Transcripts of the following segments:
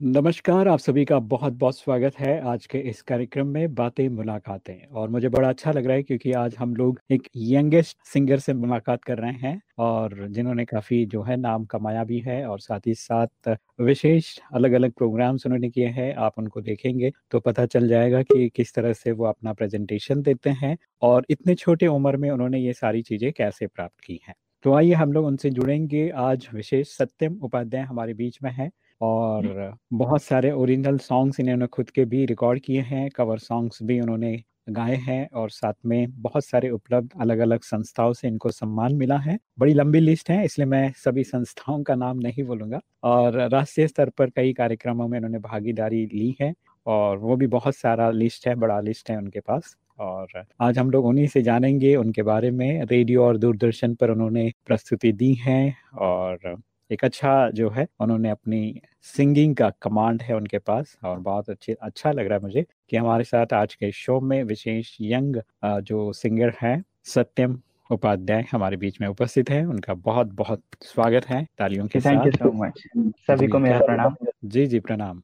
नमस्कार, आप सभी का बहुत-बहुत स्वागत है आज के इस कार्यक्रम में बातें मुलाकातें और मुझे बड़ा अच्छा लग रहा है क्योंकि आज हम लोग एक यंगेस्ट सिंगर से मुलाकात कर रहे हैं और जिन्होंने काफ़ी जो है नाम कमाया भी है और साथ ही साथ विशेष अलग-अलग प्रोग्राम्स उन्होंने किए हैं। आप उनको देखेंगे तो पता चल जाएगा कि किस तरह से वो अपना प्रेज़ेंटेशन देते हैं और इतने छोटे उम्र में उन्होंने ये सारी चीज़ें कैसे प्राप्त की हैं। तो आइए हम लोग उनसे जुड़ेंगे आज विशेष सत्यम उपाध्याय हमारे बीच में हैं और बहुत सारे ओरिजिनल सॉन्ग्स इन्होंने खुद के भी रिकॉर्ड किए हैं, कवर सॉन्ग्स भी उन्होंने गाए हैं और साथ में बहुत सारे उपलब्ध अलग-अलग संस्थाओं से इनको सम्मान मिला है। बड़ी लंबी लिस्ट है इसलिए मैं सभी संस्थाओं का नाम नहीं बोलूँगा और राष्ट्रीय स्तर पर कई कार्यक्रमों में इन्होंने भागीदारी ली है और वो भी बहुत सारा लिस्ट है, बड़ा लिस्ट है उनके पास और आज हम लोग उन्हीं से जानेंगे उनके बारे में। रेडियो और दूरदर्शन पर उन्होंने प्रस्तुति दी है और एक अच्छा जो है उन्होंने अपनी सिंगिंग का कमांड है उनके पास और बहुत अच्छे अच्छा लग रहा है मुझे कि हमारे साथ आज के शो में विशेष यंग जो सिंगर हैं सत्यम उपाध्याय हमारे बीच में उपस्थित है। उनका बहुत बहुत स्वागत है तालियों के थैंक यू सो सभी को मेरा प्रणाम। जी जी प्रणाम।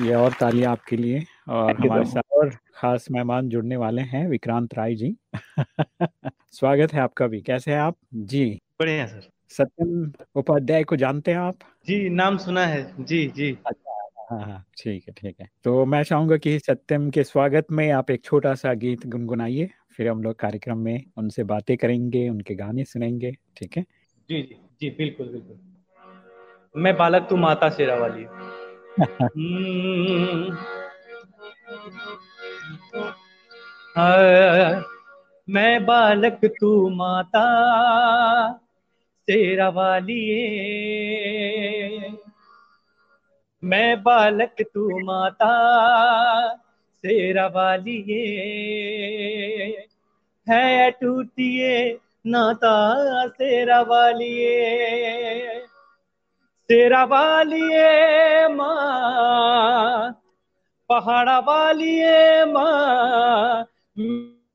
ये और तालियाँ आपके लिए और हमारे साथ और खास मेहमान जुड़ने वाले हैं विक्रांत राय जी। स्वागत है आपका भी। कैसे हैं आप? जी। बढ़िया सर। सत्यम उपाध्याय को जानते हैं आप? जी नाम सुना है। जी जी। अच्छा हाँ हाँ ठीक है ठीक है। तो मैं चाहूँगा कि सत्यम के स्वागत में आप एक छोटा सा गीत गुनगुनाइए फिर हम लोग कार्यक्रम में उनसे बातें करेंगे उनके गाने सुनेंगे ठीक है? जी जी जी बिल्कुल बिल्कुल। मैं बालक तू माता शेरा वाली हम्म। मैं बालक तू माता। तेरा वालिए। मैं बालक तू माता, तेरा वालिए। है टूटिए नाता, तेरा वालिए। तेरा वालिए माँ, पहाड़ा वालिए माँ,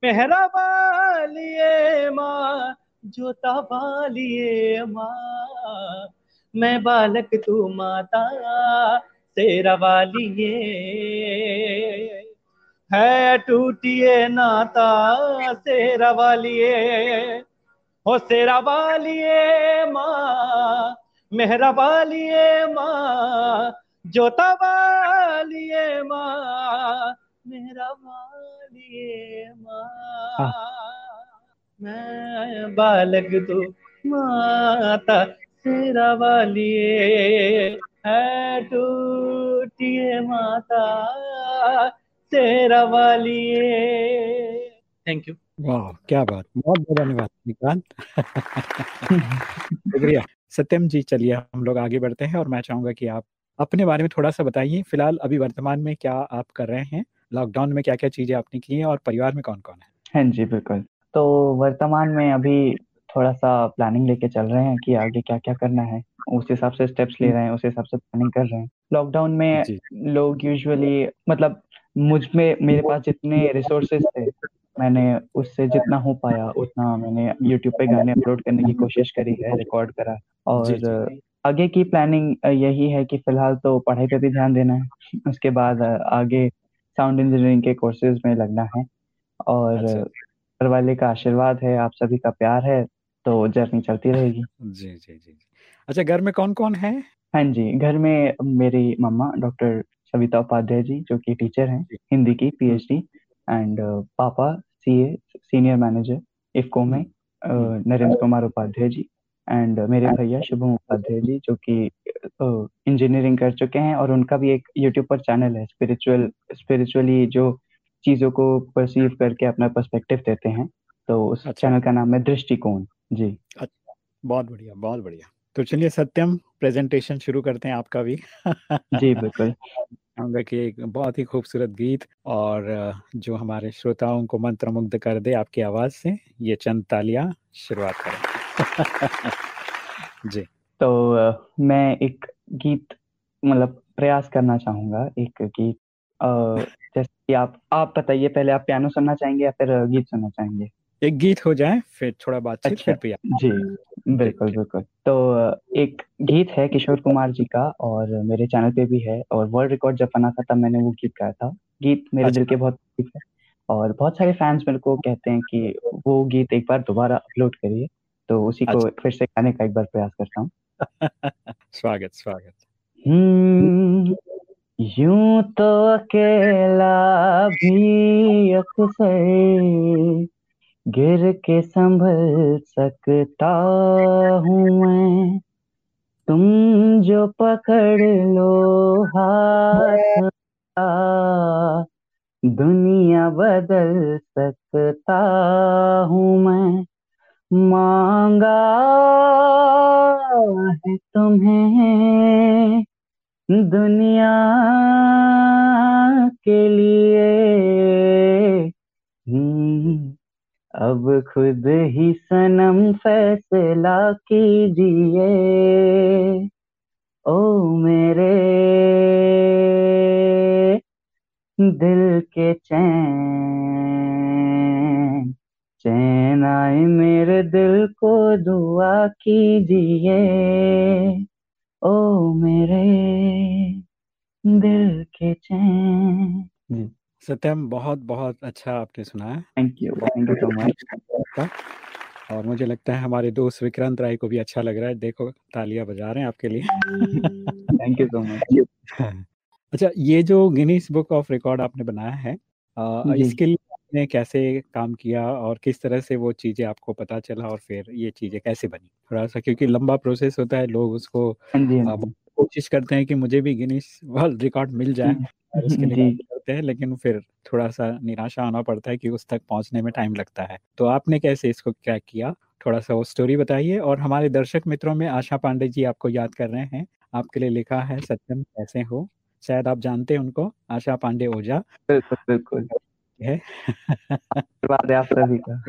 मेहरा वालिए माँ जोता वालिए माँ मैं बालक तू माता, तेरा वालिए। है टूटिए नाता, तेरा वालिए। हो तेरा वालिए माँ मेहरा वालिए माँ जोता वालिए माँ मेहरा वालिए माँ। मैं बालक तो माता तेरा वालिए है टूटिए माता तेरा वालिए थैंक यू वाह क्या बात बहुत बहुत धन्यवाद निकांत। शुक्रिया। सत्यम जी चलिए हम लोग आगे बढ़ते हैं और मैं चाहूँगा कि आप अपने बारे में थोड़ा सा बताइए फ़िलहाल अभी वर्तमान में क्या आप कर रहे हैं लॉकडाउन में क्या क्या चीज़ें आपने की हैं और परिवार में कौन कौन है? हाँ जी बिल्कुल। तो वर्तमान में अभी थोड़ा सा प्लानिंग लेके चल रहे हैं कि आगे क्या क्या करना है। उस हिसाब से स्टेप्स ले रहे हैं उस हिसाब से प्लानिंग कर रहे हैं। लॉकडाउन में लोग यूजुअली मतलब मुझमें मेरे पास जितने रिसोर्सेज थे मैंने उससे जितना हो पाया उतना मैंने यूट्यूब पे गाने अपलोड करने की कोशिश करी है रिकॉर्ड करा। और आगे की प्लानिंग यही है कि फ़िलहाल तो पढ़ाई पे भी ध्यान देना है। उसके बाद आगे साउंड इंजीनियरिंग के कोर्सेज में लगना है। और अच्छा। वाले का आशीर्वाद है आप सभी का प्यार है तो जर्नी चलती रहेगी जी जी जी अच्छा घर में कौन कौन है हाँ जी घर में मेरी मम्मा डॉक्टर सविता उपाध्याय जी जो कि टीचर हैं हिंदी की पीएचडी एंड पापा सीए सीनियर मैनेजर इफको में हम्म। नरेंद्र कुमार उपाध्याय जी एंड मेरे भैया शुभम उपाध्याय जी जो कि इंजीनियरिंग कर चुके हैं और उनका भी एक यूट्यूब पर चैनल है स्पिरिचुअल स्पिरिचुअली जो चीज़ों को परसीव करके अपना पर्सपेक्टिव देते हैं। तो उस अच्छा। चैनल का नाम है दृष्टिकोण। जी। अच्छा बहुत बढ़िया बहुत बढ़िया। तो चलिए सत्यम प्रेजेंटेशन शुरू करते हैं आपका भी। जी बिल्कुल। चाहूँगा कि एक बहुत ही खूबसूरत गीत और जो हमारे श्रोताओं को मंत्रमुग्ध कर दे आपकी आवाज़ से ये चंद तालियाँ शुरुआत करें। जी। तो मैं एक गीत मतलब प्रयास करना चाहूँगा एक गीत आप आप बताइए पहले आप पियानो सुनना चाहेंगे या फिर गीत सुनना चाहेंगे? एक गीत हो जाए फिर थोड़ा बातचीत अच्छा, फिर पिया जी बिल्कुल बिल्कुल। तो एक गीत है किशोर कुमार जी का और मेरे चैनल पे भी है और वर्ल्ड रिकॉर्ड जब बना था तब मैंने वो गीत गाया था। गीत मेरे अच्छा। दिल के बहुत है और बहुत सारे फैंस मेरे को कहते हैं कि वो गीत एक बार दोबारा अपलोड करिए तो उसी को अच्छा। फिर से गाने का एक बार प्रयास करता हूँ। स्वागत स्वागत। हम्म, यूँ तो अकेला भी अक्सर गिर के संभल सकता हूँ मैं। तुम जो पकड़ लो हाथ दुनिया बदल सकता हूँ मैं। मांगा है तुम्हें दुनिया के लिए। हम्म, अब खुद ही सनम फैसला कीजिए। ओ मेरे दिल के चैन चैन आए मेरे दिल को दुआ कीजिए। ओ मेरे दिल के चैन। जी सत्यम बहुत बहुत अच्छा आपने सुनाया thank you thank you so much और मुझे लगता है हमारे दोस्त विक्रांत राय को भी अच्छा लग रहा है। देखो तालियाँ बजा रहे हैं आपके लिए। थैंक यू सो मच अच्छा ये जो गिनीस बुक ऑफ़ रिकॉर्ड आपने बनाया है आ, इसके लिए आपने कैसे काम किया और किस तरह से वो चीज़ें आपको पता चला और फिर ये चीज़ें कैसे बनी? थोड़ा सा क्योंकि लंबा प्रोसेस होता है लोग उसको हाँ हाँ कोशिश करते हैं कि मुझे भी गिनीस वर्ल्ड रिकॉर्ड मिल जाए और उसके लिए करते हैं लेकिन फिर थोड़ा सा निराशा आना पड़ता है कि उस तक पहुँचने में टाइम लगता है। तो आपने कैसे इसको क्या किया? थोड़ा सा वो स्टोरी बताइए और हमारे दर्शक मित्रों में आशा पांडे जी आपको याद कर रहे हैं। आपके लिए लिखा है सत्यम कैसे हो? शायद आप जानते हैं उनको आशा पांडे ओझा। बिल्कुल बिल्कुल। है। आप सभी का।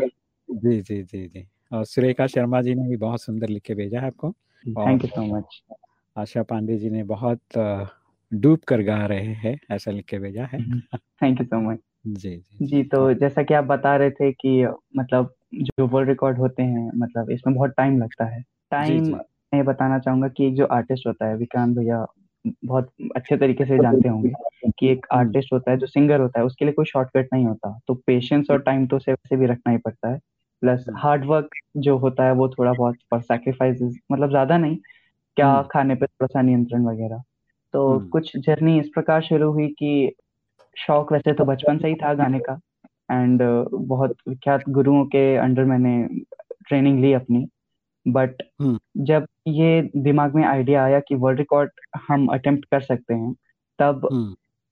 जी जी जी जी। और सुरेखा शर्मा जी ने भी बहुत सुंदर लिख के भेजा है आपको। Thank you so much Asha Pandey ji ने बहुत डूब कर गा रहे हैं ऐसा लिख के भेजा है। थैंक यू सो मच जी जी जी। तो जैसा कि आप बता रहे थे कि मतलब जो वर्ल्ड रिकॉर्ड होते हैं मतलब इसमें बहुत टाइम लगता है। टाइम मैं बताना चाहूँगा कि एक जो आर्टिस्ट होता है विक्रांत भैया बहुत अच्छे तरीके से जानते होंगे कि एक आर्टिस्ट हम्म। होता है जो सिंगर होता है उसके लिए कोई शॉर्टकट नहीं होता। तो पेशेंस और टाइम तो उसे वैसे भी रखना ही पड़ता है। प्लस हार्ड वर्क जो होता है वो थोड़ा बहुत और सैक्रिफाइस मतलब ज़्यादा नहीं क्या हम्म। खाने पे थोड़ा सा नियंत्रण वगैरह। तो हम्म। कुछ जर्नी इस प्रकार शुरू हुई कि शौक वैसे तो बचपन से ही था गाने का। एंड बहुत विख्यात गुरुओं के अंडर मैंने ट्रेनिंग ली अपनी। बट जब ये दिमाग में आइडिया आया कि वर्ल्ड रिकॉर्ड हम अटेम्प्ट कर सकते हैं तब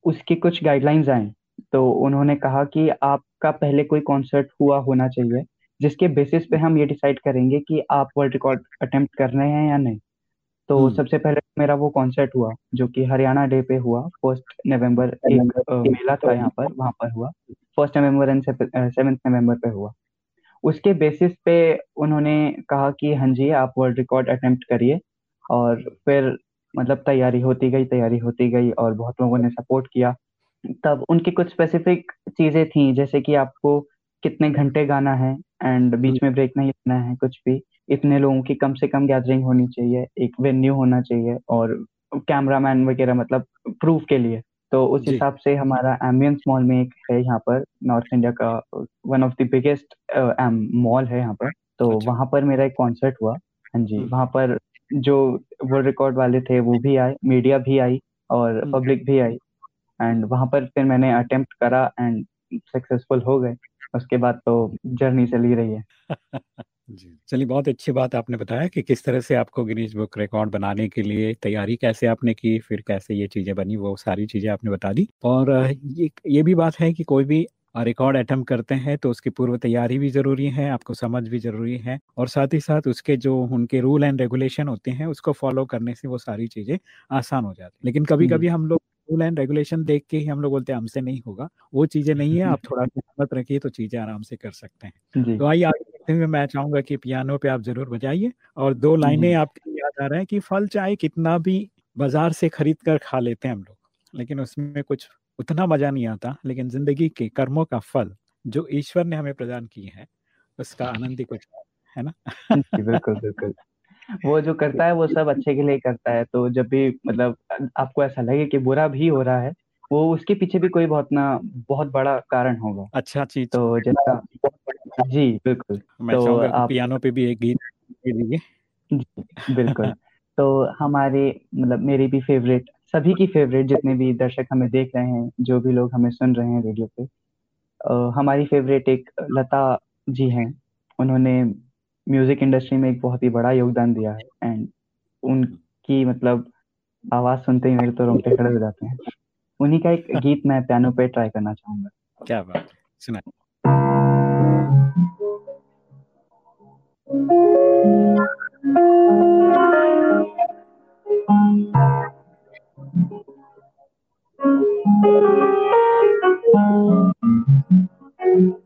उसकी कुछ गाइडलाइंस आए तो उन्होंने कहा कि आपका पहले कोई कॉन्सर्ट हुआ होना चाहिए जिसके बेसिस पे हम ये डिसाइड करेंगे कि आप वर्ल्ड रिकॉर्ड अटेम्प्ट कर रहे हैं या नहीं। तो सबसे पहले मेरा वो कॉन्सर्ट हुआ जो कि हरियाणा डे पे हुआ। फ़र्स्ट नवंबर एक मेला था यहाँ पर वहाँ पर हुआ। First November and seventh November पे हुआ। उसके बेसिस पे उन्होंने कहा कि हाँ जी, आप वर्ल्ड रिकॉर्ड अटेम्प्ट करिए। और फिर मतलब तैयारी होती गई, तैयारी होती गई और बहुत लोगों ने सपोर्ट किया। तब उनकी कुछ स्पेसिफिक चीज़ें थी, जैसे कि आपको कितने घंटे गाना है एंड बीच में ब्रेक नहीं लेना है, कुछ भी। इतने लोगों की कम से कम गैदरिंग होनी चाहिए, एक वेन्यू होना चाहिए और कैमरामैन वगैरह मतलब प्रूफ के लिए। तो उस हिसाब से हमारा एम्बियंस मॉल में एक है यहाँ पर नॉर्थ इंडिया का one of the biggest mall है यहाँ पर तो अच्छा। वहाँ पर मेरा एक कॉन्सर्ट हुआ हाँ जी हम्म। वहाँ पर जो वर्ल्ड रिकॉर्ड वाले थे वो भी आए मीडिया भी आई और पब्लिक हम्म। भी आई एंड वहाँ पर फिर मैंने अटेम्प्ट करा एंड सक्सेसफुल हो गए उसके बाद तो जर्नी चली रही है जी चलिए बहुत अच्छी बात आपने बताया कि किस तरह से आपको गिनीज बुक रिकॉर्ड बनाने के लिए तैयारी कैसे आपने की फिर कैसे ये चीज़ें बनी वो सारी चीज़ें आपने बता दी। और ये ये भी बात है कि कोई भी रिकॉर्ड अटेम्प्ट करते हैं तो उसकी पूर्व तैयारी भी ज़रूरी है आपको समझ भी ज़रूरी है और साथ ही साथ उसके जो उनके रूल एंड रेगुलेशन होते हैं उसको फॉलो करने से वो सारी चीज़ें आसान हो जाती है। लेकिन कभी कभी हम लोग रूल एंड रेगुलेशन देख के ही हम लोग बोलते हैं हमसे नहीं होगा। वो चीज़ें नहीं है आप थोड़ा हिम्मत रखिए तो चीज़ें आराम से कर सकते हैं। तो आइए आगे देखते हुए मैं चाहूँगा कि पियानो पे आप ज़रूर बजाइए और दो लाइनें आपके याद आ रहा है कि फल चाहे कितना भी बाज़ार से खरीद कर खा लेते हैं हम लोग लेकिन उसमें कुछ उतना मज़ा नहीं आता लेकिन ज़िंदगी के कर्मों का फल जो ईश्वर ने हमें प्रदान किए हैं उसका आनंद ही कुछ है ना? बिल्कुल बिल्कुल। वो जो करता है वो सब अच्छे के लिए करता है। तो जब भी मतलब आपको ऐसा लगे कि बुरा भी हो रहा है वो उसके पीछे भी कोई बहुत ना बहुत बड़ा कारण होगा। अच्छा चीज़। तो जैसा जी बिल्कुल। मैं तो आप पियानो पे भी एक गीत बिल्कुल। तो हमारे मतलब मेरी भी फेवरेट सभी की फेवरेट जितने भी दर्शक हमें देख रहे हैं जो भी लोग हमें सुन रहे हैं रेडियो पे हमारी फेवरेट एक लता जी हैं। उन्होंने म्यूज़िक इंडस्ट्री में एक बहुत ही बड़ा योगदान दिया है एंड उनकी मतलब आवाज़ सुनते ही मेरे तो रोंगटे खड़े हो जाते हैं। उन्हीं का एक गीत मैं पियानो पे ट्राई करना चाहूँगा। क्या बात सुना थैंक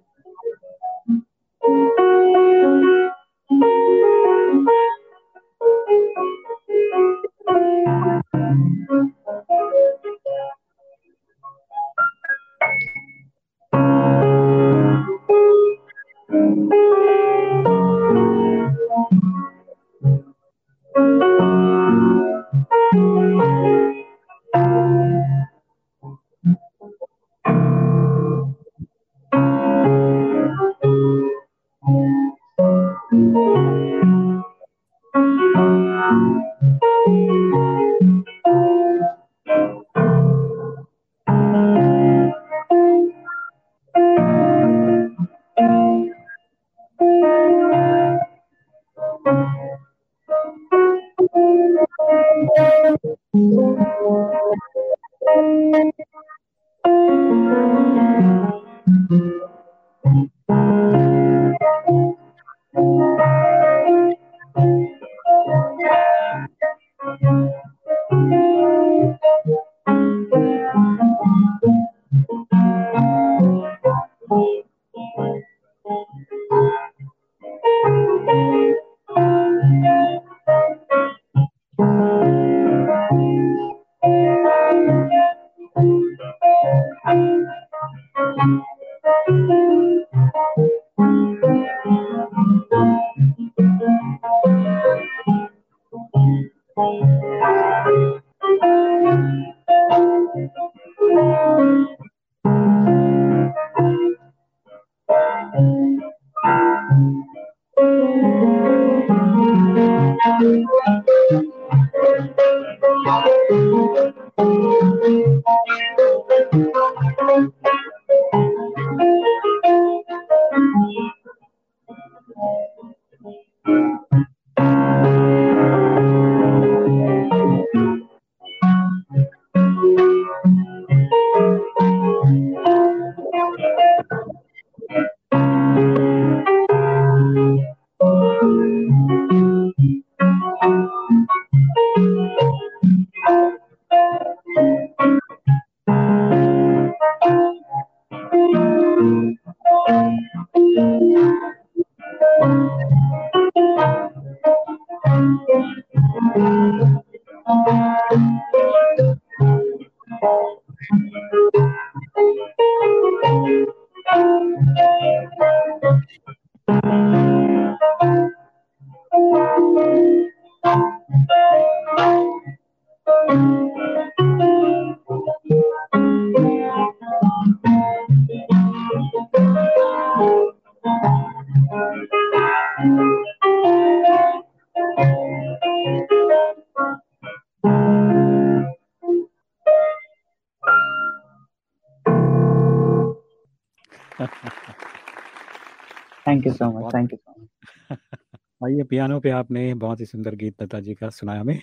पियानो पे आपने बहुत ही सुंदर गीत लता जी का सुनाया हमें।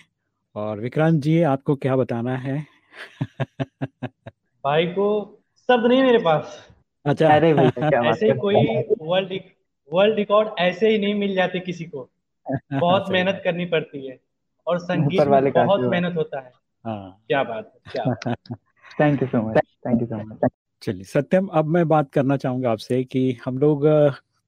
और विक्रांत जी आपको क्या बताना है? भाई को शब्द नहीं मेरे पास। अच्छा। अरे ऐसे कोई वर्ल्ड वर्ल्ड रिकॉर्ड ऐसे ही नहीं मिल जाते किसी को। बहुत मेहनत करनी पड़ती है। और संगीत में बहुत मेहनत होता है। हाँ। क्या बात है क्या thank you so much thank you so much चलिए सत्यम अब मैं बात करना चाहूँगा आपसे कि हम लोग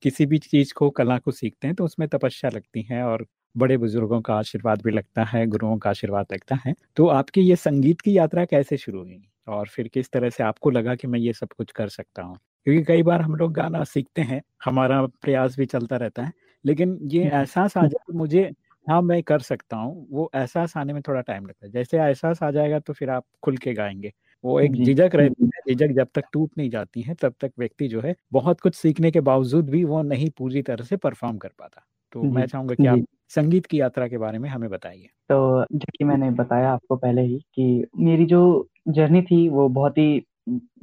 किसी भी चीज़ को कला को सीखते हैं तो उसमें तपस्या लगती है और बड़े बुज़ुर्गों का आशीर्वाद भी लगता है गुरुओं का आशीर्वाद लगता है। तो आपकी ये संगीत की यात्रा कैसे शुरू हुई? और फिर किस तरह से आपको लगा कि मैं ये सब कुछ कर सकता हूँ? क्योंकि कई बार हम लोग गाना सीखते हैं हमारा प्रयास भी चलता रहता है लेकिन ये। एहसास आ जाए मुझे हाँ मैं कर सकता हूँ वो एहसास आने में थोड़ा टाइम लगता है। जैसे एहसास आ जाएगा तो फिर आप खुल के गाएँगे। वो एक झिझक रहती है झिझक जब तक टूट नहीं जाती है तब तक व्यक्ति जो है बहुत कुछ सीखने के बावजूद भी वो नहीं पूरी तरह से परफॉर्म कर पाता। तो मैं चाहूँगा कि आप संगीत की यात्रा के बारे में हमें बताइए। तो जबकि मैंने बताया आपको पहले ही कि मेरी जो जर्नी थी वो बहुत ही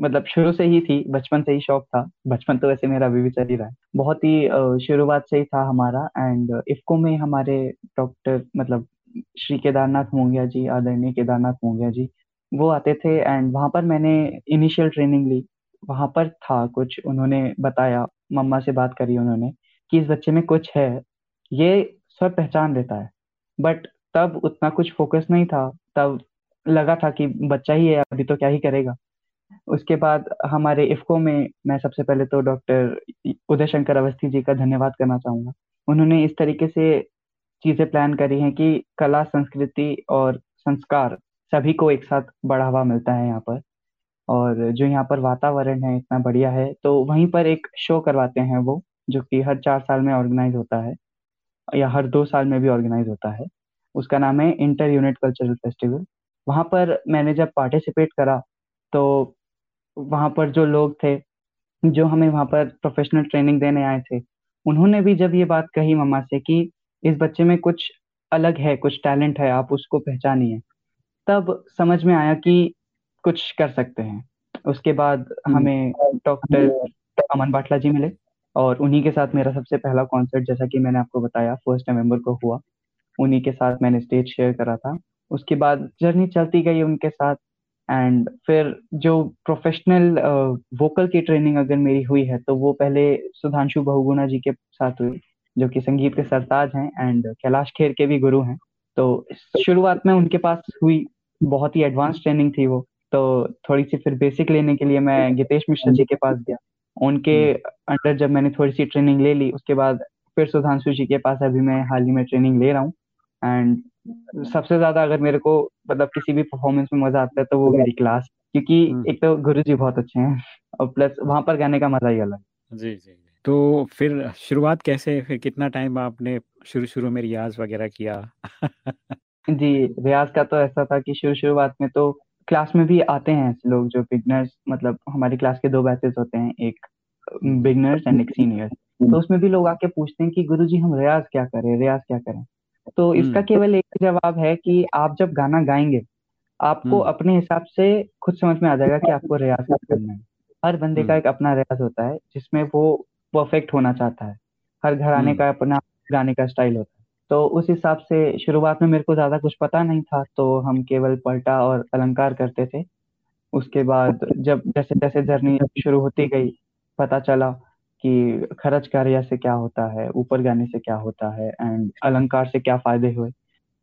मतलब शुरू से ही थी बचपन से ही शौक था। बचपन तो वैसे मेरा अभी भी चल ही रहा है। बहुत ही शुरुआत से ही था हमारा एंड इफ्को में हमारे डॉक्टर मतलब श्री केदारनाथ मोंगिया जी आदरणीय केदारनाथ मोंगिया जी वो आते थे एंड वहाँ पर मैंने इनिशियल ट्रेनिंग ली। वहाँ पर था कुछ, उन्होंने बताया, मम्मा से बात करी उन्होंने कि इस बच्चे में कुछ है, ये सब पहचान लेता है। बट तब उतना कुछ फोकस नहीं था, तब लगा था कि बच्चा ही है, अभी तो क्या ही करेगा। उसके बाद हमारे इफ्को में मैं सबसे पहले तो डॉक्टर उदय शंकर अवस्थी जी का धन्यवाद करना चाहूँगा। उन्होंने इस तरीके से चीज़ें प्लान करी हैं कि कला, संस्कृति और संस्कार सभी को एक साथ बढ़ावा मिलता है यहाँ पर। और जो यहाँ पर वातावरण है इतना बढ़िया है तो वहीं पर एक शो करवाते हैं वो, जो कि हर चार साल में ऑर्गेनाइज होता है, या हर दो साल में भी ऑर्गेनाइज होता है। उसका नाम है इंटर यूनिट कल्चरल फेस्टिवल। वहाँ पर मैंने जब पार्टिसिपेट करा तो वहाँ पर जो लोग थे, जो हमें वहाँ पर प्रोफेशनल ट्रेनिंग देने आए थे, उन्होंने भी जब ये बात कही मम्मा से कि इस बच्चे में कुछ अलग है, कुछ टैलेंट है, आप उसको पहचानिए। तब समझ में आया कि कुछ कर सकते हैं। उसके बाद हम्म। हमें डॉक्टर अमन बाटला जी मिले और उन्हीं के साथ मेरा सबसे पहला कॉन्सर्ट जैसा कि मैंने आपको बताया फ़र्स्ट नवंबर को हुआ। उन्हीं के साथ मैंने स्टेज शेयर करा था। उसके बाद जर्नी चलती गई उनके साथ एंड फिर जो प्रोफेशनल वोकल की ट्रेनिंग अगर मेरी हुई है तो वो पहले सुधांशु बहुगुणा जी के साथ हुई जो कि संगीत के सरताज हैं एंड कैलाश खेर के भी गुरु हैं। तो शुरुआत में उनके पास हुई बहुत ही एडवांस ट्रेनिंग थी वो। तो थोड़ी सी फिर बेसिक लेने के लिए मैं गीतेश मिश्रा जी के पास गया। उनके अंडर हम्म। जब मैंने थोड़ी सी ट्रेनिंग ले ली उसके बाद फिर सुधांशु जी के पास अभी मैं हाल ही में ट्रेनिंग ले रहा हूँ। एंड सबसे ज़्यादा अगर मेरे को मतलब किसी भी परफॉर्मेंस में मज़ा आता है तो वो मेरी क्लास क्योंकि हम्म। एक तो गुरु जी बहुत अच्छे हैं और प्लस वहाँ पर गाने का मज़ा ही अलग जी जी तो फिर शुरुआत कैसे फिर कितना टाइम आपने शुरू शुरू में रियाज वगैरह किया? जी रियाज का तो ऐसा था कि शुरू शुरुआत में तो क्लास में भी आते हैं ऐसे लोग जो बिगनर्स मतलब हमारी क्लास के दो बैचेस होते हैं एक बिगनर्स एंड एक सीनियर तो उसमें भी लोग आके पूछते हैं कि गुरु जी हम रियाज क्या करें रियाज क्या करें? तो इसका हम्म। केवल एक जवाब है कि आप जब गाना गाएँगे आपको हम्म। अपने हिसाब से खुद समझ में आ जाएगा कि आपको रियाज क्या करना है। हर बंदे का हम्म। एक अपना रियाज होता है जिसमें वो परफेक्ट होना चाहता है। हर घराने का अपना गाने का स्टाइल होता है। तो उस हिसाब से शुरुआत में मेरे को ज़्यादा कुछ पता नहीं था तो हम केवल पलटा और अलंकार करते थे। उसके बाद जब जैसे जैसे जर्नी शुरू होती गई पता चला कि खर्च कार्य से क्या होता है ऊपर गाने से क्या होता है एंड अलंकार से क्या फ़ायदे हुए।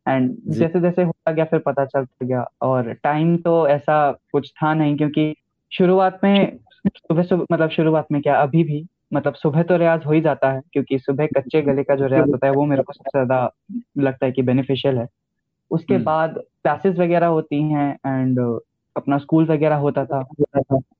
एंड जैसे जैसे होता गया फिर पता चलता गया। और टाइम तो ऐसा कुछ था नहीं क्योंकि शुरुआत में सुबह सुबह मतलब शुरुआत में क्या अभी भी मतलब सुबह तो रियाज हो ही जाता है क्योंकि सुबह कच्चे गले का जो रियाज होता है वो मेरे को सबसे ज़्यादा लगता है कि बेनिफिशियल है उसके हम्म। बाद क्लासेस वगैरह होती हैं एंड अपना स्कूल वगैरह होता था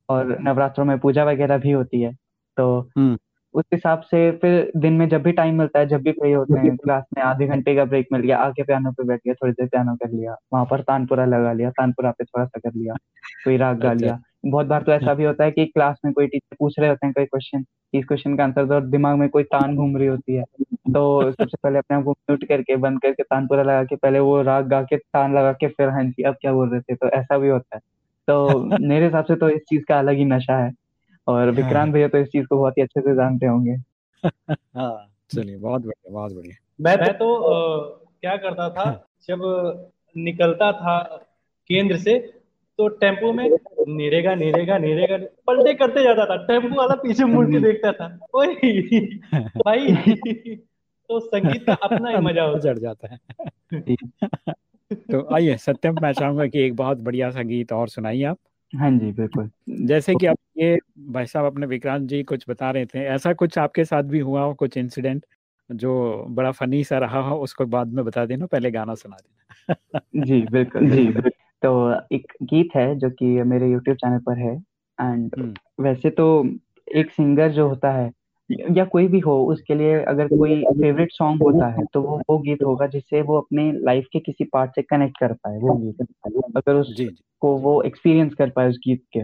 और नवरात्रों में पूजा वगैरह भी होती है तो हम्म। उस हिसाब से फिर दिन में जब भी टाइम मिलता है जब भी फ्री होते हैं क्लास में आधे घंटे का ब्रेक मिल गया आके पियानो पे बैठ गया थोड़ी देर पियानो कर लिया वहाँ पर तानपुरा लगा लिया तानपुरा पे थोड़ा सा कर लिया कोई राग गा लिया अच्छा। बहुत बार तो ऐसा भी होता है कि क्लास में कोई टीचर पूछ रहे होते हैं कोई क्वेश्चन इस क्वेश्चन का आंसर दो और दिमाग में कोई तान घूम रही होती है। तो सबसे पहले अपने आप को म्यूट करके बंद करके तानपुरा लगा के पहले वो राग गा के तान लगा के फिर हाँ जी अब क्या बोल रहे थे? तो ऐसा भी होता है। तो मेरे हिसाब से तो इस चीज़ का अलग ही नशा है। और हाँ। विक्रांत भैया तो इस चीज़ को बहुत ही अच्छे से जानते होंगे। हाँ चलिए बहुत बढ़िया बहुत बढ़िया। मैं मैं तो आ, क्या करता था हाँ। जब निकलता था केंद्र से तो टेंपो में निरेगा निरेगा निरेगा पलटे करते जाता था। टेंपो वाला पीछे मुड़ के देखता था। ओए भाई तो संगीत का अपना ही मज़ा हो चढ़ जाता है। तो आइए सत्यम मैं चाहूँगा कि एक बहुत बढ़िया सा गीत और सुनाइए आप। हाँ जी बिल्कुल। जैसे कि आप ये भाई साहब अपने विक्रांत जी कुछ बता रहे थे ऐसा कुछ आपके साथ भी हुआ हो कुछ इंसिडेंट जो बड़ा फनी सा रहा हो उसको बाद में बता देना पहले गाना सुना देना। जी बिल्कुल जी बिल्कुल। तो एक गीत है जो कि मेरे यूट्यूब चैनल पर है। And hmm. वैसे तो एक सिंगर जो होता है या कोई भी हो उसके लिए अगर कोई फेवरेट सॉन्ग होता है तो वो वो गीत होगा जिससे वो अपने लाइफ के किसी पार्ट से कनेक्ट कर पाए वो गीत। अगर उसको वो एक्सपीरियंस कर पाए उस गीत के।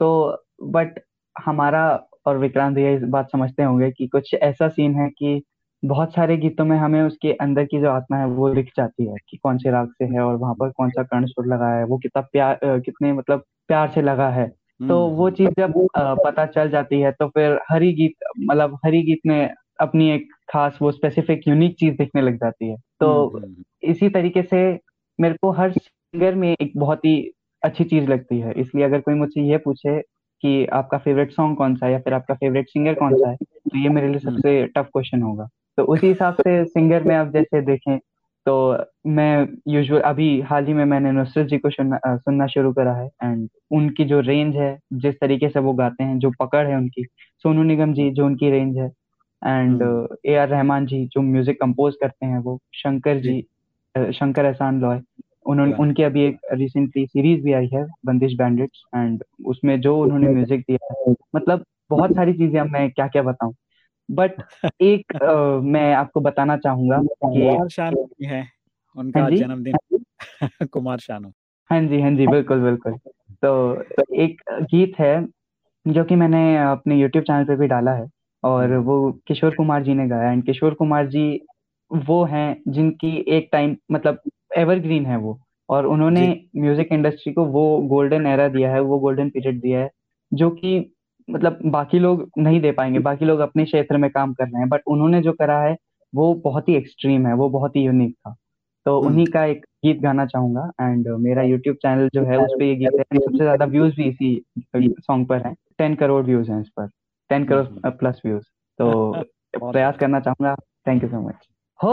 तो बट हमारा और विक्रांत भैया इस बात समझते होंगे कि कुछ ऐसा सीन है कि बहुत सारे गीतों में हमें उसके अंदर की जो आत्मा है वो दिख जाती है कि कौन से राग से है और वहाँ पर कौन सा कर्ण सुर लगा है वो कितना प्यार कितने मतलब प्यार से लगा है। तो हम्म, वो हम्म। चीज़ जब पता चल जाती है तो फिर हरी गीत मतलब हरी गीत में अपनी एक खास वो स्पेसिफिक यूनिक चीज़ दिखने लग जाती है। तो हम्म, इसी तरीके से मेरे को हर सिंगर में एक बहुत ही अच्छी चीज़ लगती है। इसलिए अगर कोई मुझसे ये पूछे कि आपका फेवरेट सॉन्ग कौन सा है या फिर आपका फेवरेट सिंगर कौन सा है तो ये मेरे लिए सबसे टफ क्वेश्चन होगा। तो उसी हिसाब से सिंगर में आप जैसे देखें तो मैं यूजुअल अभी हाल ही में मैंने नुसरत जी को सुनना सुनना शुरू करा है एंड उनकी जो रेंज है जिस तरीके से वो गाते हैं जो पकड़ है उनकी सोनू निगम जी जो उनकी रेंज है and A R Rahman ji जो म्यूज़िक कंपोज करते हैं वो शंकर जी। शंकर एहसान लॉय उन्होंने उनकी अभी एक रिसेंटली सीरीज़ भी आई है बंदिश बैंडिट्स एंड उसमें जो उन्होंने म्यूज़िक दिया है मतलब बहुत सारी चीज़ें अब मैं क्या क्या बताऊँ। बट एक uh, मैं आपको बताना चाहूँगा कुमार शानू है उनका हाँ जन्मदिन। कुमार शानू। हाँ जी हाँ जी बिल्कुल बिल्कुल। तो, एक गीत है जो कि मैंने अपने यूट्यूब चैनल पे भी डाला है और हम्म। वो किशोर कुमार जी ने गाया। एंड किशोर कुमार जी वो हैं जिनकी एक टाइम मतलब एवरग्रीन है वो। और उन्होंने म्यूज़िक इंडस्ट्री को वो गोल्डन एरा दिया है वो गोल्डन पीरियड दिया है जो कि मतलब बाकी लोग नहीं दे पाएँगे बाकी लोग अपने क्षेत्र में काम कर रहे हैं बट उन्होंने जो करा है वो बहुत ही एक्सट्रीम है वो बहुत ही यूनिक था। तो हम्म। उन्हीं का एक गीत गाना चाहूँगा एंड मेरा यूट्यूब चैनल जो है उस पर ये गीत है सबसे ज़्यादा व्यूज़ भी इसी सॉन्ग पर है। टेन करोड़ व्यूज़ हैं इस पर टेन करोड़ प्लस व्यूज़ तो प्रयास करना चाहूँगा। थैंक यू सो मच हो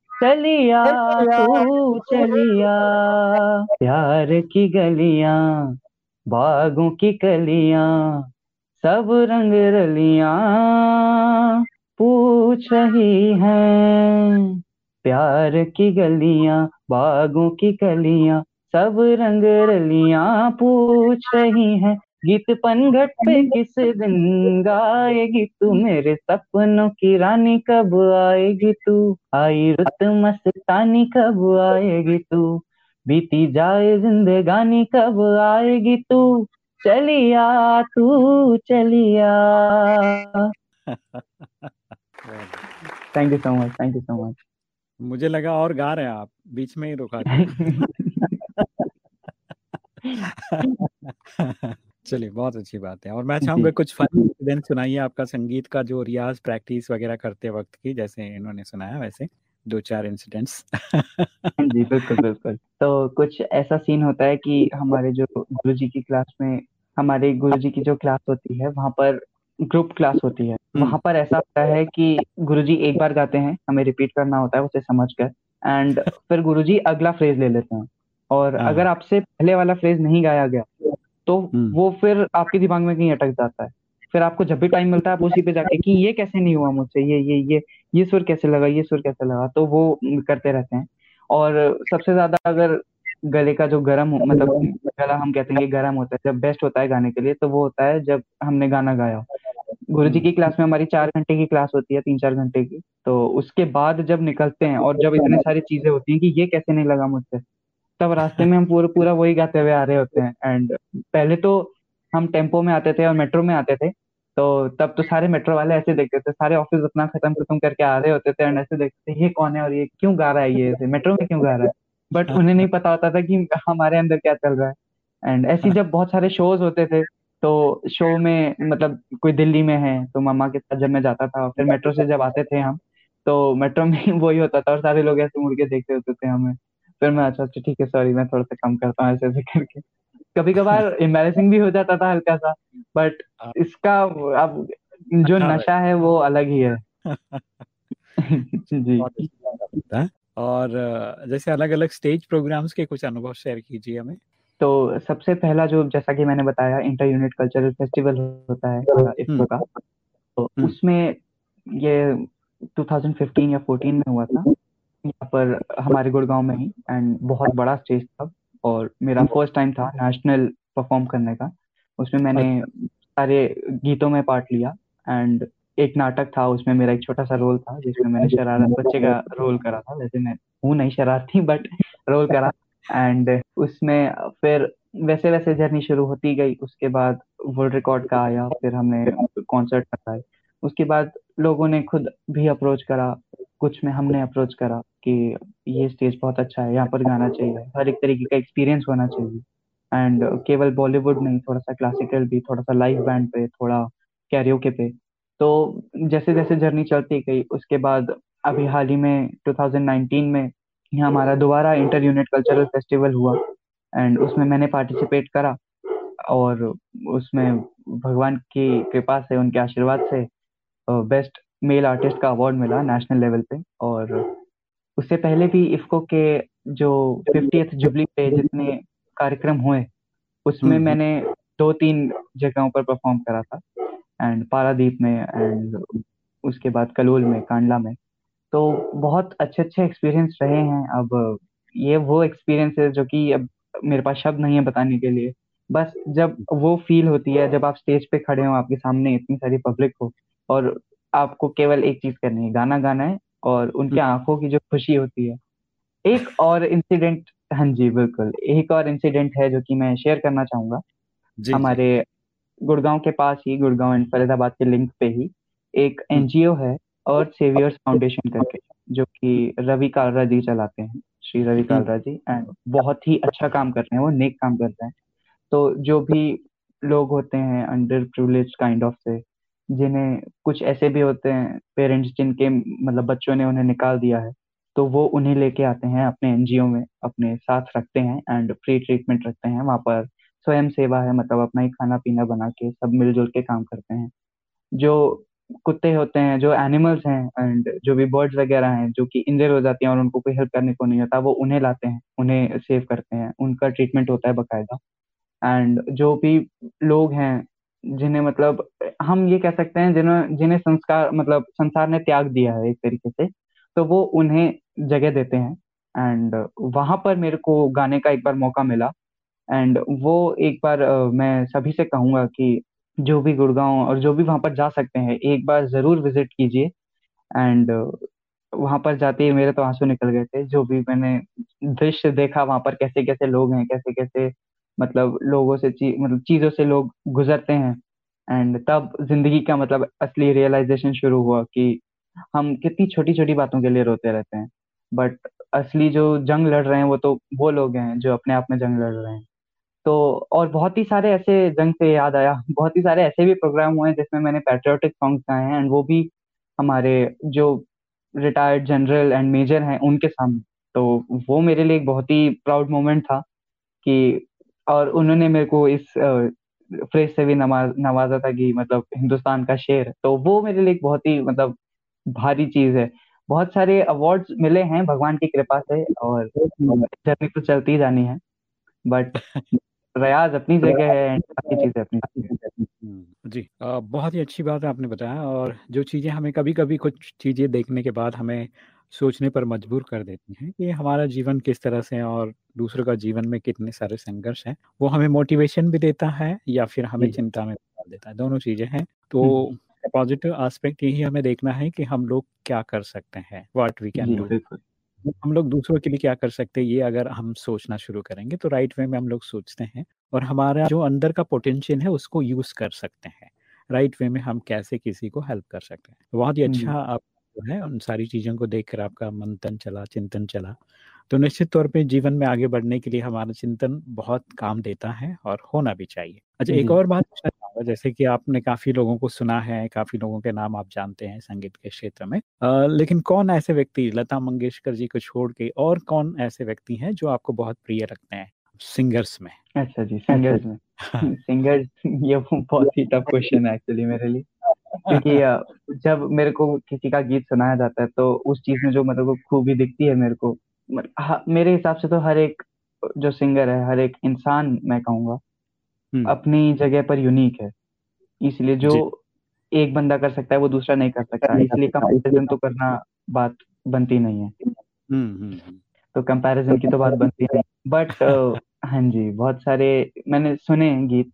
चलिया तू चलिया प्यार की गलियाँ बागों की कलियाँ सब रंग रलियाँ पूछ रही हैं। प्यार की गलियाँ बागों की कलियाँ सब रंग रलियाँ पूछ रही हैं। गीत पनघट पे किस दिन गाएगी तू मेरे सपनों की रानी? कब आएगी तू? आई रुत मस्तानी कब आएगी तू? बीती जाए जिंदगानी कब आएगी तू? चलिया तू चलिया thank you so much thank you so much मुझे लगा और गा रहे हैं आप बीच में ही रुका चलिए बहुत अच्छी बात है और मैं चाहूँगा कुछ फनी इंसिडेंट सुनाइए आपका संगीत का जो रियाज प्रैक्टिस वगैरह करते वक्त की जैसे इन्होंने सुनाया वैसे दो चार इंसिडेंट्स जी बिल्कुल बिल्कुल। तो कुछ ऐसा सीन होता है कि हमारे जो गुरु जी की क्लास में हमारे गुरु जी की जो क्लास होती है वहाँ पर ग्रुप क्लास होती है। वहाँ पर ऐसा होता है कि गुरुजी एक बार गाते हैं हमें रिपीट करना होता है उसे समझ कर एंड फिर गुरुजी अगला फ्रेज ले लेते हैं। और हाँ। अगर आपसे पहले वाला फ्रेज नहीं गाया गया तो हम्म। वो फिर आपके दिमाग में कहीं अटक जाता है। फिर आपको जब भी टाइम मिलता है आप उसी पे जाके कि ये कैसे नहीं हुआ मुझसे ये ये ये ये सुर कैसे लगा ये सुर कैसे लगा तो वो करते रहते हैं। और सबसे ज़्यादा अगर गले का जो गर्म मतलब गला हम कहते हैं कि गर्म होता है जब बेस्ट होता है गाने के लिए तो वो होता है जब हमने गाना गाया गुरु जी की क्लास में हमारी चार घंटे की क्लास होती है तीन चार घंटे की। तो उसके बाद जब निकलते हैं और जब इतने सारी चीज़ें होती हैं कि ये कैसे नहीं लगा मुझसे तब रास्ते में हम पूरा पूरा वही गाते हुए आ रहे होते हैं। एंड पहले तो हम टेंपो में आते थे और मेट्रो में आते थे। तो तब तो सारे मेट्रो वाले ऐसे देखते थे सारे ऑफ़िस अपना खत्म खत्म करके आ रहे होते थे एंड ऐसे देखते थे ये कौन है और ये क्यों गा रहा है ये ऐसे? मेट्रो में क्यों गा रहा है? बट उन्हें नहीं पता होता था कि हमारे अंदर क्या चल रहा है। एंड ऐसी जब बहुत सारे शोज़ होते थे तो शो में मतलब कोई दिल्ली में है तो मामा के साथ जब मैं जाता था फिर मेट्रो से जब आते थे हम तो मेट्रो में वही होता था और सारे लोग ऐसे मुड़ के देखते होते थे हमें। फिर मैं अच्छा अच्छा ठीक है सॉरी मैं थोड़ा सा कम करता हूँ ऐसे ऐसे करके। कभी कभार एम्बेसिंग भी हो जाता था हल्का सा बट हाँ। इसका अब जो अच्छा नशा है वो अलग ही है। जी। और जैसे अलग अलग स्टेज प्रोग्राम्स के कुछ अनुभव शेयर कीजिए हमें। तो सबसे पहला जो जैसा कि मैंने बताया इंटर यूनिट कल्चरल फेस्टिवल होता है हम्म। का। तो हम्म। उसमें ये 2015 या 14 में हुआ था। यहाँ पर हमारे गुड़गांव में ही एंड बहुत बड़ा स्टेज था और मेरा फ़र्स्ट टाइम था नेशनल परफॉर्म करने का। उसमें मैंने अच्छा। सारे गीतों में पार्ट लिया एंड एक नाटक था उसमें मेरा एक छोटा सा रोल था जिसमें मैंने शरारत बच्चे का रोल करा था। वैसे मैं हूँ नहीं शरारती बट रोल करा एंड उसमें फिर वैसे वैसे जर्नी शुरू होती गई। उसके बाद वर्ल्ड रिकॉर्ड का आया फिर हमने कॉन्सर्ट कराए उसके बाद लोगों ने खुद भी अप्रोच करा कुछ में हमने अप्रोच करा। कि ये स्टेज बहुत अच्छा है, यहाँ पर गाना चाहिए, हर एक तरीके का एक्सपीरियंस होना चाहिए। एंड केवल बॉलीवुड नहीं थोड़ा सा क्लासिकल भी थोड़ा सा लाइव बैंड पे, थोड़ा कैरियोके पे। तो जैसे जैसे जर्नी चलती गई, उसके बाद अभी हाल ही में 2019 में, यहाँ हमारा दोबारा इंटर यूनिट कल्चरल फेस्टिवल हुआ। एंड उसमें मैंने पार्टिसिपेट करा और उसमें भगवान की कृपा से, उनके आशीर्वाद से बेस्ट मेल आर्टिस्ट का अवार्ड मिला नेशनल लेवल पे और उससे पहले भी इफ्को के जो फिफ्टी जुबली पे जितने कार्यक्रम हुए उसमें। मैंने दो तीन जगहों पर परफॉर्म करा था एंड पारादीप में एंड उसके बाद कलोल में कांडला में। तो बहुत अच्छे अच्छे एक्सपीरियंस रहे हैं। अब ये वो एक्सपीरियंस है जो कि अब मेरे पास शब्द नहीं है बताने के लिए। बस जब वो फील होती है जब आप स्टेज पे खड़े हो आपके सामने इतनी सारी पब्लिक हो और आपको केवल एक चीज़ करनी है गाना गाना है और उनकी हम्म। आँखों की जो खुशी होती है। एक और इंसिडेंट हाँ जी बिल्कुल। एक और इंसिडेंट है जो कि मैं शेयर करना चाहूँगा। जी, हमारे गुड़गांव के पास ही गुड़गांव एंड फरीदाबाद के लिंक पे ही एक एनजीओ हम्म। है और सेवियर्स फाउंडेशन करके जो कि रवि कालरा जी चलाते हैं। श्री रवि हम्म। कालरा जी एंड बहुत ही अच्छा काम कर रहे हैं वो नेक काम कर रहे हैं। तो जो भी लोग होते हैं अंडर प्रिविलेज काइंड ऑफ़ से जिन्हें कुछ ऐसे भी होते हैं पेरेंट्स जिनके मतलब बच्चों ने उन्हें निकाल दिया है तो वो उन्हें लेके आते हैं अपने एनजीओ में, अपने साथ रखते हैं एंड फ्री ट्रीटमेंट रखते हैं वहाँ पर। स्वयं सेवा है मतलब अपना ही खाना पीना बना के सब मिलजुल के काम करते हैं। जो कुत्ते होते हैं, जो एनिमल्स हैं एंड जो भी बर्ड्स वगैरह हैं, जो कि इंजर हो जाती हैं और उनको कोई हेल्प करने को नहीं होता, वो उन्हें लाते हैं, उन्हें सेव करते हैं। उनका ट्रीटमेंट होता है बकायदा। एंड जो भी लोग हैं जिन्हें मतलब हम ये कह सकते हैं जिन्हें जिन्हें संस्कार मतलब संसार ने त्याग दिया है एक तरीके से तो वो उन्हें जगह देते हैं। एंड वहाँ पर मेरे को गाने का एक बार मौका मिला। एंड वो एक बार मैं सभी से कहूँगा कि जो भी गुड़गांव और जो भी वहाँ पर जा सकते हैं, एक बार ज़रूर विज़िट कीजिए। एंड वहाँ पर जाते ही मेरे तो आँसू निकल गए थे। जो भी मैंने दृश्य देखा, वहाँ पर कैसे कैसे लोग हैं कैसे कैसे मतलब लोगों से ची, मतलब चीज़ों से लोग गुजरते हैं। एंड तब ज़िंदगी का मतलब असली रियलाइजेशन शुरू हुआ कि हम कितनी छोटी छोटी बातों के लिए रोते रहते हैं। बट असली जो जंग लड़ रहे हैं वो तो वो लोग हैं जो अपने आप में जंग लड़ रहे हैं। तो और बहुत ही सारे ऐसे जंग से याद आया। बहुत ही सारे ऐसे भी प्रोग्राम हुए हैं जिसमें मैंने पैट्रियोटिक सॉन्ग्स गाए हैं। एंड वो भी हमारे जो रिटायर्ड जनरल एंड मेजर हैं उनके सामने। तो वो मेरे लिए एक बहुत ही प्राउड मोमेंट था कि और उन्होंने मेरे को इस फ्रेज से भी नवाज़ नवाजा था कि मतलब हिंदुस्तान का शेर। तो वो मेरे लिए बहुत ही मतलब भारी चीज़ है। बहुत सारे अवार्ड्स मिले हैं भगवान की कृपा से और जर्नी तो चलती जानी है। बट रियाज अपनी जगह है बाकी चीज़ें अपनी हम्म, जी। आ, बहुत ही अच्छी बात है आपने बताया और जो चीज़ें हमें कभी कभी कुछ चीज़ें देखने के बाद हमें सोचने पर मजबूर कर देती हैं कि हमारा जीवन किस तरह से और दूसरों का जीवन में कितने सारे संघर्ष हैं। वो हमें मोटिवेशन भी देता है या फिर हमें चिंता में डाल देता है। दोनों चीज़ें हैं। तो पॉजिटिव एस्पेक्ट यही हमें देखना है कि हम लोग क्या कर सकते हैं व्हाट वी कैन डू हम लोग दूसरों के लिए क्या कर सकते हैं ये अगर हम सोचना शुरू करेंगे तो राइट वे में हम लोग सोचते हैं और हमारा जो अंदर का पोटेंशियल है उसको यूज़ कर सकते हैं। राइट वे में हम कैसे किसी को हेल्प कर सकते हैं। बहुत ही अच्छा आप जो है उन सारी चीज़ों को देखकर आपका मंथन चला चिंतन चला। तो निश्चित तौर पे जीवन में आगे बढ़ने के लिए हमारा चिंतन बहुत काम देता है और होना भी चाहिए। अच्छा एक और बात पूछना चाहूँगा जैसे कि आपने काफ़ी लोगों को सुना है काफ़ी लोगों के नाम आप जानते हैं संगीत के क्षेत्र में। आ, लेकिन कौन ऐसे व्यक्ति लता मंगेशकर जी को छोड़ के और कौन ऐसे व्यक्ति हैं जो आपको बहुत प्रिय रखते हैं सिंगर्स में? अच्छा जी सिंगर्स में। सिंगर्स ये बहुत ही टफ क्वेश्चन है एक्चुअली मेरे लिए। क्योंकि जब मेरे को किसी का गीत सुनाया जाता है तो उस चीज़ में जो मतलब खूबी दिखती है मेरे को मेरे हिसाब से तो हर एक जो सिंगर है हर एक इंसान मैं कहूँगा हम्म। अपनी जगह पर यूनिक है। इसलिए जो एक बंदा कर सकता है वो दूसरा नहीं कर सकता। इसलिए कंपैरिजन तो करना बात बनती नहीं है। हम्म, हम्म, तो कंपैरिजन की तो बात बनती नहीं बट हाँ जी बहुत सारे मैंने सुने गीत।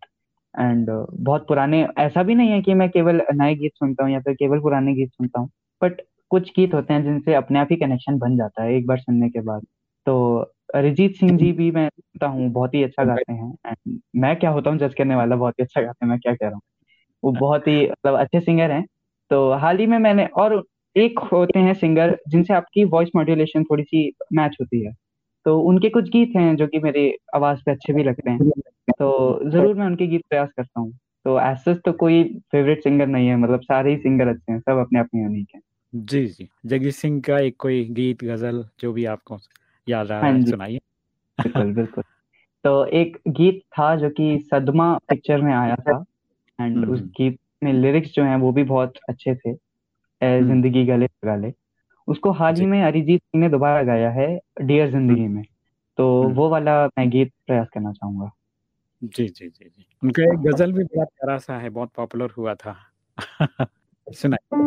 एंड बहुत पुराने, ऐसा भी नहीं है कि मैं केवल नए गीत सुनता हूँ या फिर केवल पुराने गीत सुनता हूँ बट कुछ गीत होते हैं जिनसे अपने आप ही कनेक्शन बन जाता है एक बार सुनने के बाद। तो अरिजीत सिंह जी भी मैं सुनता हूँ, बहुत ही अच्छा गाते हैं। एंड मैं क्या होता हूँ, जज करने वाला बहुत ही अच्छा गाते हैं, मैं क्या कह रहा हूँ। वो बहुत ही मतलब अच्छे सिंगर हैं। तो हाल ही में मैंने और एक होते हैं सिंगर जिनसे आपकी वॉइस मॉड्यूलेशन थोड़ी सी मैच होती है। तो उनके कुछ गीत हैं जो कि मेरी आवाज़ पे अच्छे भी लगते हैं। तो ज़रूर मैं उनके गीत प्रयास करता हूँ। तो ऐसा तो कोई फेवरेट सिंगर नहीं है मतलब सारे ही सिंगर अच्छे हैं सब अपने अपने यूनिक हैं। जी जी। जगजीत सिंह का एक कोई गीत गज़ल जो भी आपको याद आ रहा है हाँ सुनाइए। बिल्कुल बिल्कुल। तो एक गीत था जो कि सदमा पिक्चर में आया था एंड हम्म, उस हम्म। गीत में लिरिक्स जो हैं वो भी बहुत अच्छे थे हम्म। ज़िंदगी गले लगा ले उसको हाल ही में अरिजीत सिंह ने दोबारा गाया है डियर ज़िंदगी में। तो वो वाला मैं गीत प्रयास करना चाहूँगा। जी जी जी जी। उनका एक गज़ल भी बड़ा प्यारा सा है बहुत पॉपुलर हुआ था। सुनाइए।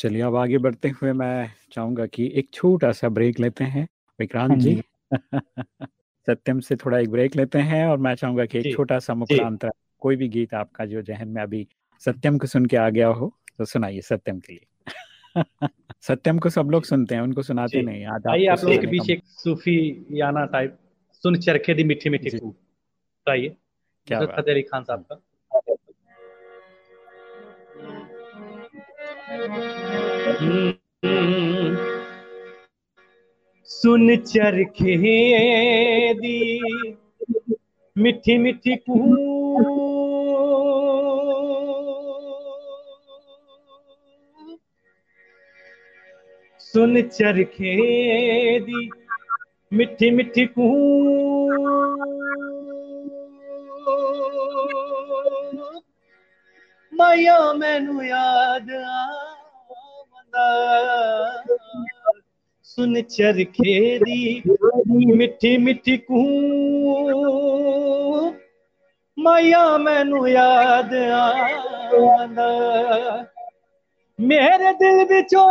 चलिए अब आगे बढ़ते हुए मैं चाहूँगा कि एक छोटा सा ब्रेक लेते हैं। विक्रांत हाँ जी सत्यम से थोड़ा एक ब्रेक लेते हैं और मैं चाहूँगा कि एक छोटा सा मुक्तांतर कोई भी गीत आपका जो जहन में अभी सत्यम को सुन के आ गया हो तो सुनाइए सत्यम के लिए। सत्यम को सब लोग सुनते हैं उनको सुनाते नहीं आज आइए आप लोगों के बीच एक सूफी याना टाइप सुन चरखे दी मीठी मीठी क्या खान साहब का। सुन चरखे दी मिठी मिठी कू सुन चरखे दी मिठी मिठी कू माया मैनू याद आवंदा सुन चरखे दी मिठी मिठी कू माया मैनू याद आवंदा मेरे दिल बिचो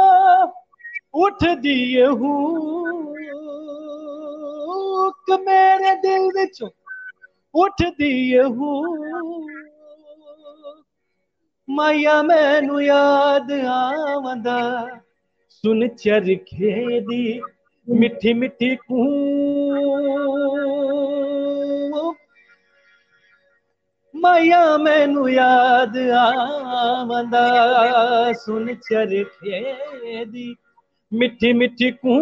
उठ दिए हुक मेरे दिल बिचो उठ दिए हूँ माया मैनू याद आवंदा। सुन चरखे दी मिठी मिठी कू। माया मैनू याद आवंदा। सुन चरखे दी मिठी मिठी कू।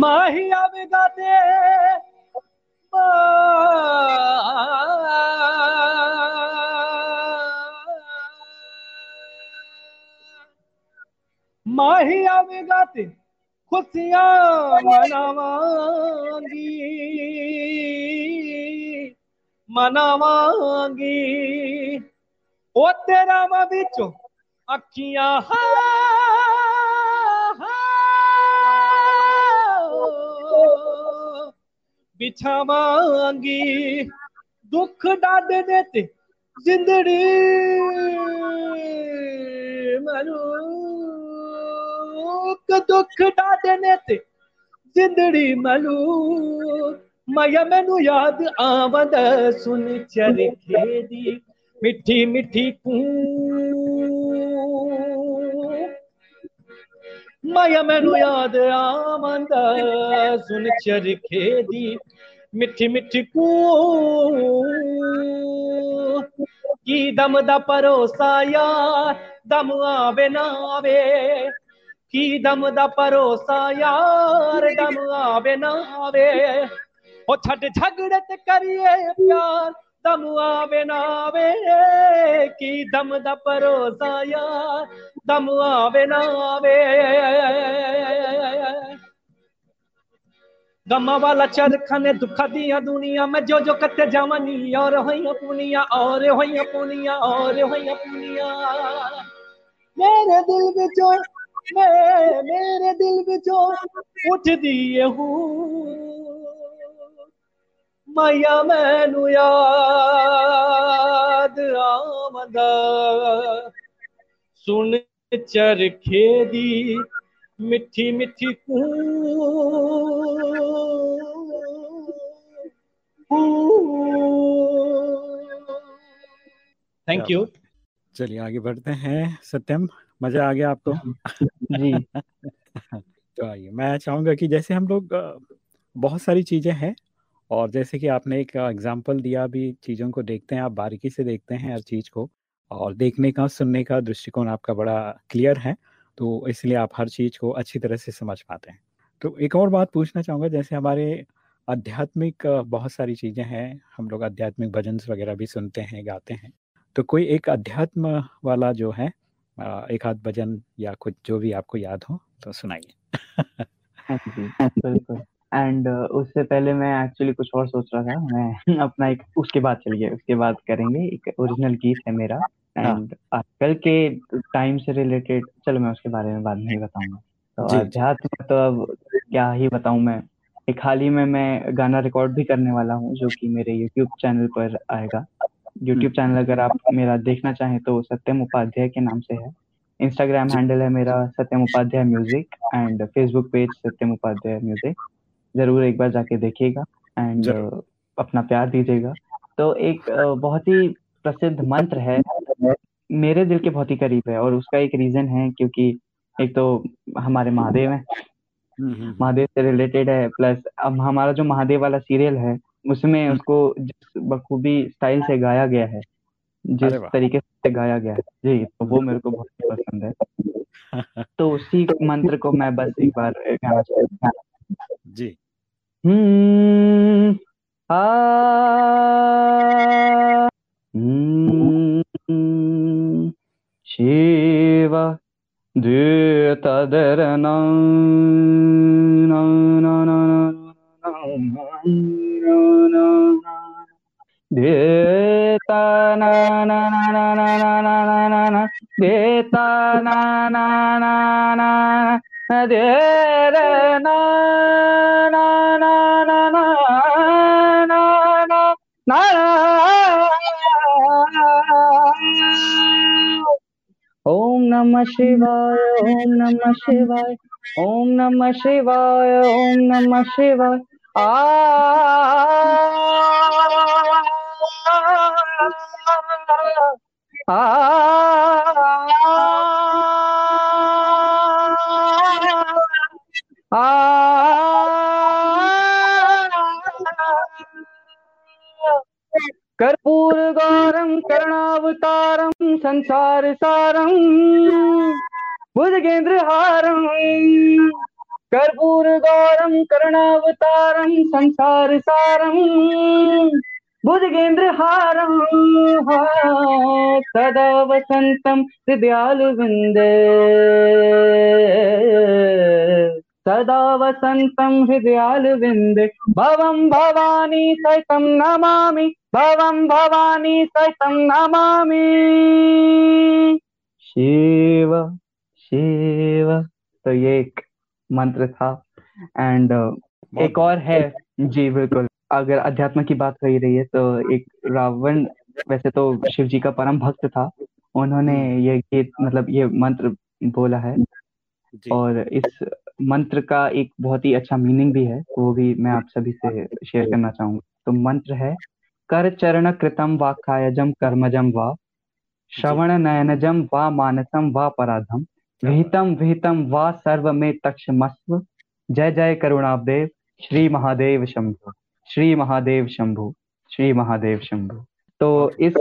माही आवेगा दे। माही आवेगा ते खुशियाँ मनावांगी। मनावांगी। ओ तेरा मैं बिचो अखियाँ हा बिछावांगी दुख डाडे ते जिंदड़ी मलूक दुख डाडे ते जिंदड़ी मलूक माया मैनू याद आवंद सुन चरखे दी मिठी मिठी कू माया मैनू याद आवंद सुन चरखे दी मिठी मिठी कू की दम दा भरोसा यार, दम आवे ना आवे। की दम दा भरोसा यार, दम आवे ना आवे। ओ छड़ झगड़े ते करिए प्यार दम आवे ना आवे की दम दा भरोसा यार दम आवे ना आवे गमा वाला चरखने दुखा दिया दुनिया में, जो जो कते जवानी, और होइया पुनिया, और होइया पुनिया, और होइया पुनिया। मेरे दिल बिचो, मैं, मेरे दिल बिचो, उठ दिए हूँ। माया मैनू याद आमदा सुन चरखे दी मिठी मिठी कू थैंक यू चलिए आगे बढ़ते हैं। सत्यम मज़ा आ गया आपको? जी। तो आइए मैं चाहूँगा कि जैसे हम लोग बहुत सारी चीज़ें हैं और जैसे कि आपने एक एग्ज़ाम्पल दिया भी चीज़ों को देखते हैं, आप बारीकी से देखते हैं हर चीज़ को और देखने का, सुनने का दृष्टिकोण आपका बड़ा क्लियर है तो इसलिए आप हर चीज़ को अच्छी तरह से समझ पाते हैं। तो एक और बात पूछना चाहूँगा, जैसे हमारे आध्यात्मिक बहुत सारी चीज़ें हैं, हम लोग आध्यात्मिक भजन वगैरह भी सुनते हैं, गाते हैं तो कोई एक अध्यात्म वाला जो है एक आध भजन या कुछ जो भी आपको याद हो तो सुनाइए। बिल्कुल। एंड uh, उससे पहले मैं एक्चुअली कुछ और सोच रहा था। मैं अपना एक उसके बाद चलिए उसके बाद करेंगे। एक ओरिजिनल गीत है मेरा। एंड हाँ. आजकल के टाइम से रिलेटेड चलो मैं उसके बारे में बाद में ही बताऊँगा। तो अध्यात्म तो अब क्या ही बताऊँ मैं। एक हाल ही में मैं गाना रिकॉर्ड भी करने वाला हूँ जो कि मेरे यूट्यूब चैनल पर आएगा। यूट्यूब चैनल हम्म। अगर आप मेरा देखना चाहें तो सत्यम उपाध्याय के नाम से है। इंस्टाग्राम हैंडल है मेरा Satyam Upadhyay music and Facebook page Satyam Upadhyay music ज़रूर एक बार जाके देखिएगा एंड अपना प्यार दीजिएगा। तो एक बहुत ही प्रसिद्ध मंत्र है मेरे दिल के बहुत ही करीब है और उसका एक रीजन है क्योंकि एक तो हमारे महादेव हैं। हम्म, हम्म, महादेव से रिलेटेड है प्लस अब हमारा जो महादेव वाला सीरियल है उसमें उसको जिस बखूबी स्टाइल से गाया गया है जिस तरीके से गाया गया है जी तो वो मेरे को बहुत पसंद है। तो उसी मंत्र को मैं बस एक बार गाना चाहता जी। हम्म आ शिव द्वेतदरन देता नमः शिवाय ओम नमः शिवाय ओम नमः शिवाय ओम नमः शिवाय आ कर्पूर संसार सारम बुधगेंद्र हारम कर्पूर गौरम करुणावतारम संसार सारम बुधगेन्द्रहारं सदा वसन्तं हृदयालुविन्दे सदा वसन्तं हृदयालुविन्दे। भवं भवानी सहितं नमामि। भवं भवानी सहितं नमामि। शिव शिव। तो ये एक मंत्र था। एंड uh, एक और है। जी बिल्कुल। अगर अध्यात्म की बात कही रही है तो एक रावण वैसे तो शिव जी का परम भक्त था। उन्होंने हम्म। ये गीत मतलब ये मंत्र बोला है। और इस मंत्र का एक बहुत ही अच्छा मीनिंग भी है वो भी मैं आप सभी से शेयर करना चाहूँगा। तो मंत्र है कर चरण कृतम वा कायजम कर्मजम वा श्रवण नयनजम वा मानसम वा पराधम विहितम विहितम वा सर्व में तक्षमस्व जय जय करुणादेव श्री महादेव शंभु श्री महादेव शंभु श्री महादेव शंभु। तो इस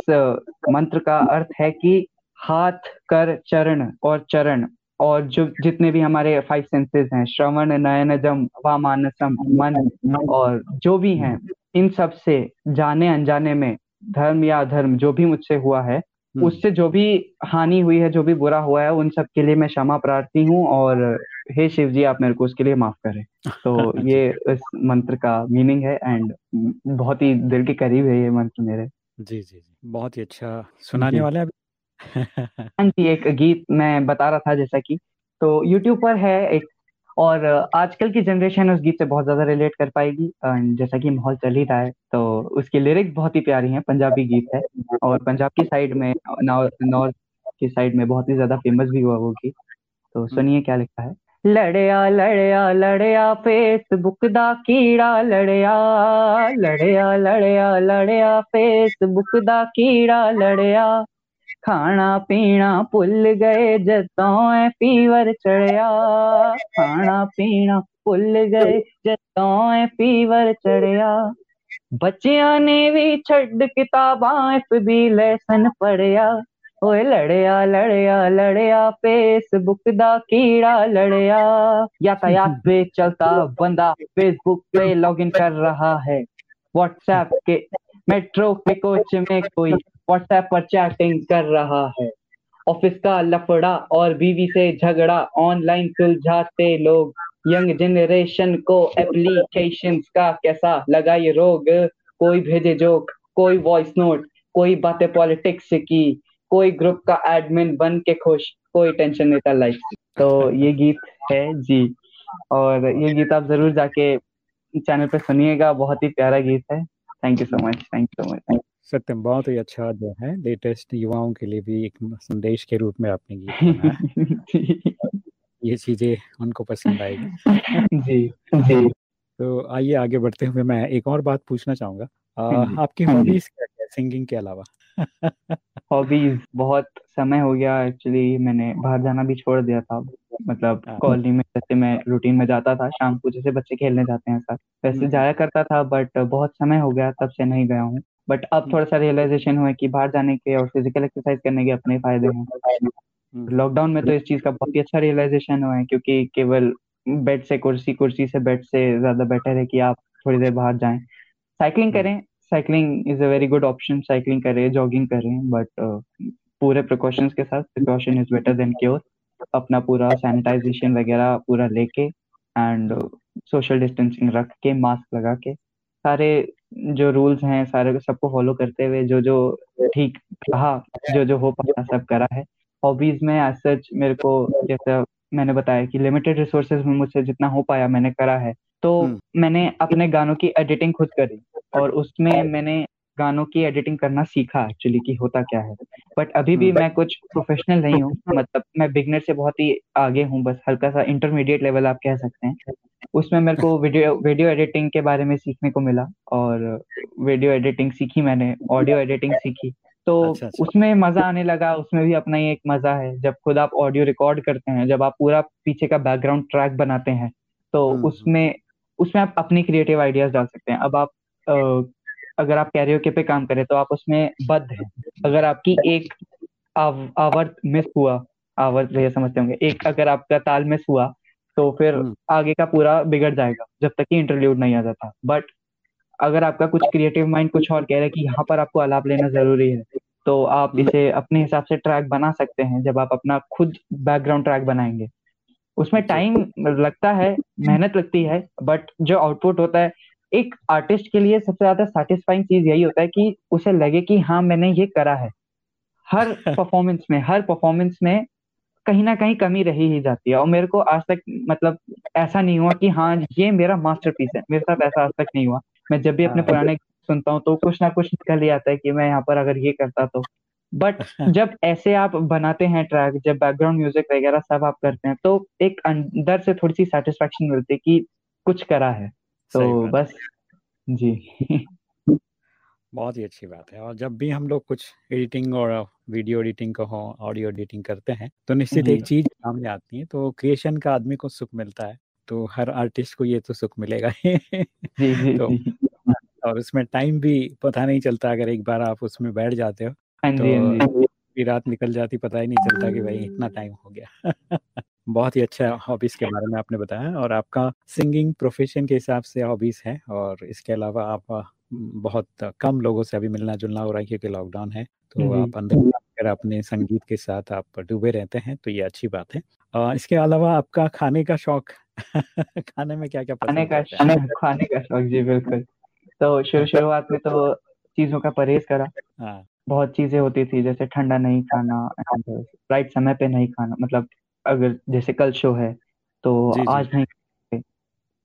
मंत्र का अर्थ है कि हाथ कर चरण और चरण और जो जितने भी हमारे फाइव सेंसेस हैं श्रवण नयनजम वामानसम मन और जो भी हैं इन सबसे जाने अनजाने में धर्म या अधर्म जो भी मुझसे हुआ है हम्म। उससे जो भी हानि हुई है जो भी बुरा हुआ है उन सब के लिए मैं क्षमा प्रार्थी हूँ और हे शिव जी आप मेरे को उसके लिए माफ़ करें। तो ये इस मंत्र का मीनिंग है एंड बहुत ही दिल के करीब है ये मंत्र मेरे। जी जी जी। बहुत ही अच्छा सुनाने वाले हाँ। जी एक गीत मैं बता रहा था जैसा कि तो यूट्यूब पर है एक और आजकल की जनरेशन उस गीत से बहुत ज़्यादा रिलेट कर पाएगी जैसा कि माहौल चल ही रहा है तो उसकी लिरिक्स बहुत ही प्यारी हैं पंजाबी गीत है और पंजाब की साइड में नॉर्थ की साइड में बहुत ही ज़्यादा फ़ेमस भी हुआ वो गीत तो हम्म। सुनिए क्या लिखा है लड़िया लड़िया लड़िया फेसबुक दा कीड़ा लड़िया लड़िया लड़िया लड़िया फेसबुक दा कीड़ा लड़िया खाना पीना भुल गए जदों फीवर चढ़िया। खाना पीना भुल गए जदों फीवर चढ़िया। बच्चियाँ ने भी छड़ किताबां, एफबी लेसन पढ़िया। ओए लड़िया लड़िया लड़िया, फेसबुक दा कीड़ा लड़िया। यातायात पे चलता बंदा, फेसबुक पे लॉगिन कर रहा है। व्हाट्सएप के, मेट्रो के कोच में कोई व्हाट्सएप पर चैटिंग कर रहा है। ऑफ़िस का लफड़ा और बीवी से झगड़ा, ऑनलाइन सुलझाते लोग, यंग जनरेशन को एप्लीकेशन का कैसा लगा ये रोग, कोई भेजे जोक, कोई वॉइस नोट कोई बातें पॉलिटिक्स की, कोई ग्रुप का एडमिन बन के खुश, कोई टेंशन नहीं था लाइफ तो ये गीत है जी। और ये गीत आप ज़रूर जाके चैनल पे सुनिएगा, बहुत ही प्यारा गीत है। Thank you so much thank you so much Satyam बहुत ही अच्छा जो है लेटेस्ट युवाओं के लिए भी एक संदेश के रूप में आपने गीत ये चीज़ें उनको पसंद आएगी। जी जी। तो आइए आगे बढ़ते हुए मैं एक और बात पूछना चाहूँगा। आपकी हॉबीज क्या है? सिंगिंग के अलावा? हॉबीज बहुत समय हो गया एक्चुअली मैंने बाहर जाना भी छोड़ दिया था। मतलब कॉलोनी हाँ। में जैसे मैं रूटीन में जाता था शाम को जैसे बच्चे खेलने जाते हैं साथ वैसे हम्म। जाया करता था बट बहुत समय हो गया तब से नहीं गया हूँ। बट अब हम्म। थोड़ा सा रियलाइजेशन हुआ कि बाहर जाने के और फ़िज़िकल एक्सरसाइज करने के अपने फ़ायदे हैं। लॉकडाउन में तो इस चीज़ का बहुत ही अच्छा रियलाइजेशन हुआ है क्योंकि केवल बेड से कुर्सी कुर्सी से बेड से ज़्यादा बेटर है कि आप थोड़ी देर बाहर जाएँ। साइकिलिंग करें। Cycling is a very good option cycling करें जॉगिंग करें बट uh, पूरे प्रिकॉशंस के साथ precaution is better than cure अपना पूरा सैनिटाइजेशन वगैरह पूरा लेके एंड सोशल डिस्टेंसिंग रख के मास्क लगा के सारे जो रूल्स हैं सारे सबको फॉलो करते हुए जो जो ठीक रहा जो जो हो पाया सब करा है हॉबीज में एज सच मेरे को जैसा मैंने बताया कि लिमिटेड रिसोर्सेज में मुझसे जितना हो पाया मैंने करा है तो हम्म। मैंने अपने गानों की एडिटिंग खुद करी और उसमें मैंने गानों की एडिटिंग करना सीखा एक्चुअली कि होता क्या है बट अभी भी हम्म। मैं कुछ प्रोफेशनल नहीं हूँ मतलब मैं बिगनर से बहुत ही आगे हूँ बस हल्का सा इंटरमीडिएट लेवल आप कह सकते हैं उसमें मेरे को वीडियो वीडियो एडिटिंग के बारे में सीखने को मिला और वीडियो एडिटिंग सीखी मैंने ऑडियो एडिटिंग सीखी तो अच्छा, अच्छा। उसमें मज़ा आने लगा उसमें भी अपना ही एक मज़ा है जब खुद आप ऑडियो रिकॉर्ड करते हैं जब आप पूरा पीछे का बैकग्राउंड ट्रैक बनाते हैं तो हम्म, हम्म। उसमें उसमें आप अपनी क्रिएटिव आइडियाज़ डाल सकते हैं अब आप अगर आप कैरियोके पे काम करें तो आप उसमें बद्ध हैं अगर आपकी एक आव, आवर्त मिस हुआ आवर्त भैया समझते होंगे एक अगर आपका ताल मिस हुआ तो फिर हम्म। आगे का पूरा बिगड़ जाएगा जब तक कि इंटरव्यू नहीं आ जाता बट अगर आपका कुछ क्रिएटिव माइंड कुछ और कह रहा है कि यहाँ पर आपको अलाप लेना ज़रूरी है तो आप हम्म। इसे अपने हिसाब से ट्रैक बना सकते हैं जब आप अपना खुद बैकग्राउंड ट्रैक बनाएँगे उसमें टाइम लगता है मेहनत लगती है बट जो आउटपुट होता है एक आर्टिस्ट के लिए सबसे ज़्यादा सेटिस्फाइंग चीज़ यही होता है कि उसे लगे कि हाँ मैंने ये करा है। हर परफॉर्मेंस में हर परफॉर्मेंस में कहीं ना कहीं कमी रही ही जाती है। और मेरे को आज तक मतलब ऐसा नहीं हुआ कि हाँ ये मेरा मास्टरपीस है। मेरे साथ ऐसा आज तक नहीं हुआ। मैं जब भी अपने हाँ। पुराने सुनता हूँ तो कुछ ना कुछ निकल ही आता है कि मैं यहाँ पर अगर ये करता तो। बट जब ऐसे आप बनाते हैं ट्रैक जब बैकग्राउंड म्यूज़िक वगैरह सब आप करते हैं तो एक अंदर से थोड़ी सी सेटिस्फेक्शन मिलती है कि कुछ करा है। तो बस जी। बहुत ही अच्छी बात है और जब भी हम लोग कुछ एडिटिंग और वीडियो एडिटिंग को हो ऑडियो एडिटिंग करते हैं तो निश्चित एक चीज़ सामने आती है तो क्रिएशन का आदमी को सुख मिलता है तो हर आर्टिस्ट को ये तो सुख मिलेगा ही। तो और उसमें टाइम भी पता नहीं चलता अगर एक बार आप उसमें बैठ जाते हो हाँ हाँ तो रात निकल जाती पता ही नहीं चलता कि भाई इतना टाइम हो गया। बहुत ही अच्छा हॉबीज के बारे में आपने बताया और आपका सिंगिंग प्रोफेशन के हिसाब से हॉबीज है और इसके अलावा आप बहुत कम लोगों से अभी मिलना जुलना हो रहा है क्योंकि लॉकडाउन है तो आप अंदर अगर अपने संगीत के साथ आप डूबे रहते हैं तो ये अच्छी बात है। और इसके अलावा आपका खाने का शौक खाने में क्या क्या खाने का खाने का शौक जी बिल्कुल। तो शुरू शुरुआत में तो चीज़ों का परहेज करा। हाँ। बहुत चीज़ें होती थी जैसे ठंडा नहीं खाना राइट समय पे नहीं खाना मतलब अगर जैसे कल शो है तो जी, आज जी. नहीं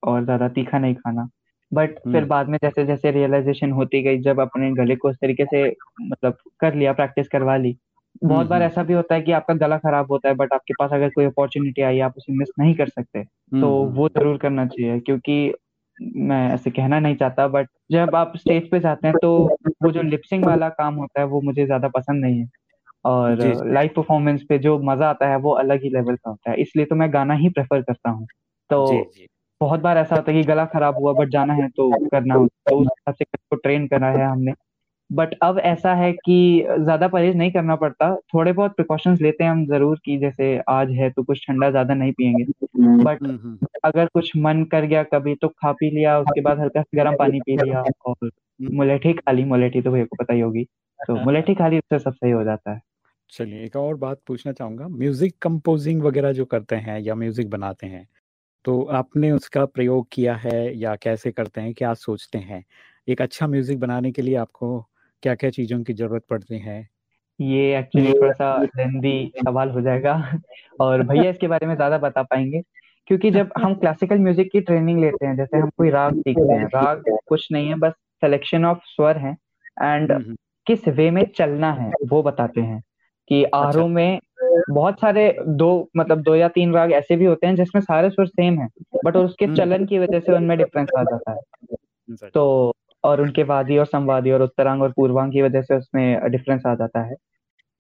और ज़्यादा तीखा नहीं खाना बट फिर हम्म। बाद में जैसे जैसे रियलाइजेशन होती गई जब अपने गले को उस तरीके से मतलब कर लिया प्रैक्टिस करवा ली बहुत हम्म, बार हम्म। ऐसा भी होता है कि आपका गला खराब होता है बट आपके पास अगर कोई अपॉर्चुनिटी आई आप उसे मिस नहीं कर सकते तो वो ज़रूर करना चाहिए क्योंकि मैं ऐसे कहना नहीं चाहता बट जब आप स्टेज पे जाते हैं तो वो जो लिपसिंग वाला काम होता है वो मुझे ज़्यादा पसंद नहीं है और लाइव परफॉर्मेंस पे जो मज़ा आता है वो अलग ही लेवल का होता है। इसलिए तो मैं गाना ही प्रेफर करता हूँ। तो जी, जी. बहुत बार ऐसा होता है कि गला खराब हुआ बट जाना है तो करना होता तो उस हिसाब से को ट्रेन करना है हमने। बट अब ऐसा है कि ज़्यादा परहेज नहीं करना पड़ता। थोड़े बहुत प्रिकॉशंस लेते हैं हम ज़रूर कि जैसे आज है तो कुछ ठंडा ज़्यादा नहीं पियेंगे। But hmm, hmm. अगर कुछ मन कर गया कभी तो खा पी लिया उसके बाद हल्का गर्म पानी पी लिया और हम्म। मुलेठी खा ली। मुलेठी तो भैया को पता ही होगी। तो मुलेठी खा ली उससे सब सही हो जाता है। चलिए एक और बात पूछना चाहूँगा म्यूज़िक कंपोज़िंग वगैरह जो करते हैं या म्यूज़िक बनाते हैं, तो आपने उसका प्रयोग किया है या कैसे करते हैं? क्या सोचते हैं? एक अच्छा म्यूज़िक बनाने के लिए आपको क्या-क्या चीज़ों की ज़रूरत पड़ती है? ये एक्चुअली थोड़ा-सा लेंदी सवाल हो जाएगा और भैया इसके बारे में ज़्यादा बता पाएँगे, क्योंकि जब हम क्लासिकल म्यूज़िक की ट्रेनिंग लेते हैं, जैसे हम कोई राग सीखते हैं, राग कुछ नहीं है बस सिलेक्शन ऑफ़ स्वर है एंड किस वे में चलना है, वो बताते हैं। कि अच्छा। में बहुत सारे दो मतलब दो या तीन राग ऐसे भी होते हैं जिसमें सारे स्वर सेम है बट उसके हम्म। चलन की वजह से उनमें डिफरेंस आ जाता है तो और उनके वादी और संवादी और उत्तरांग और पूर्वांग की वजह से उसमें डिफरेंस आ जाता है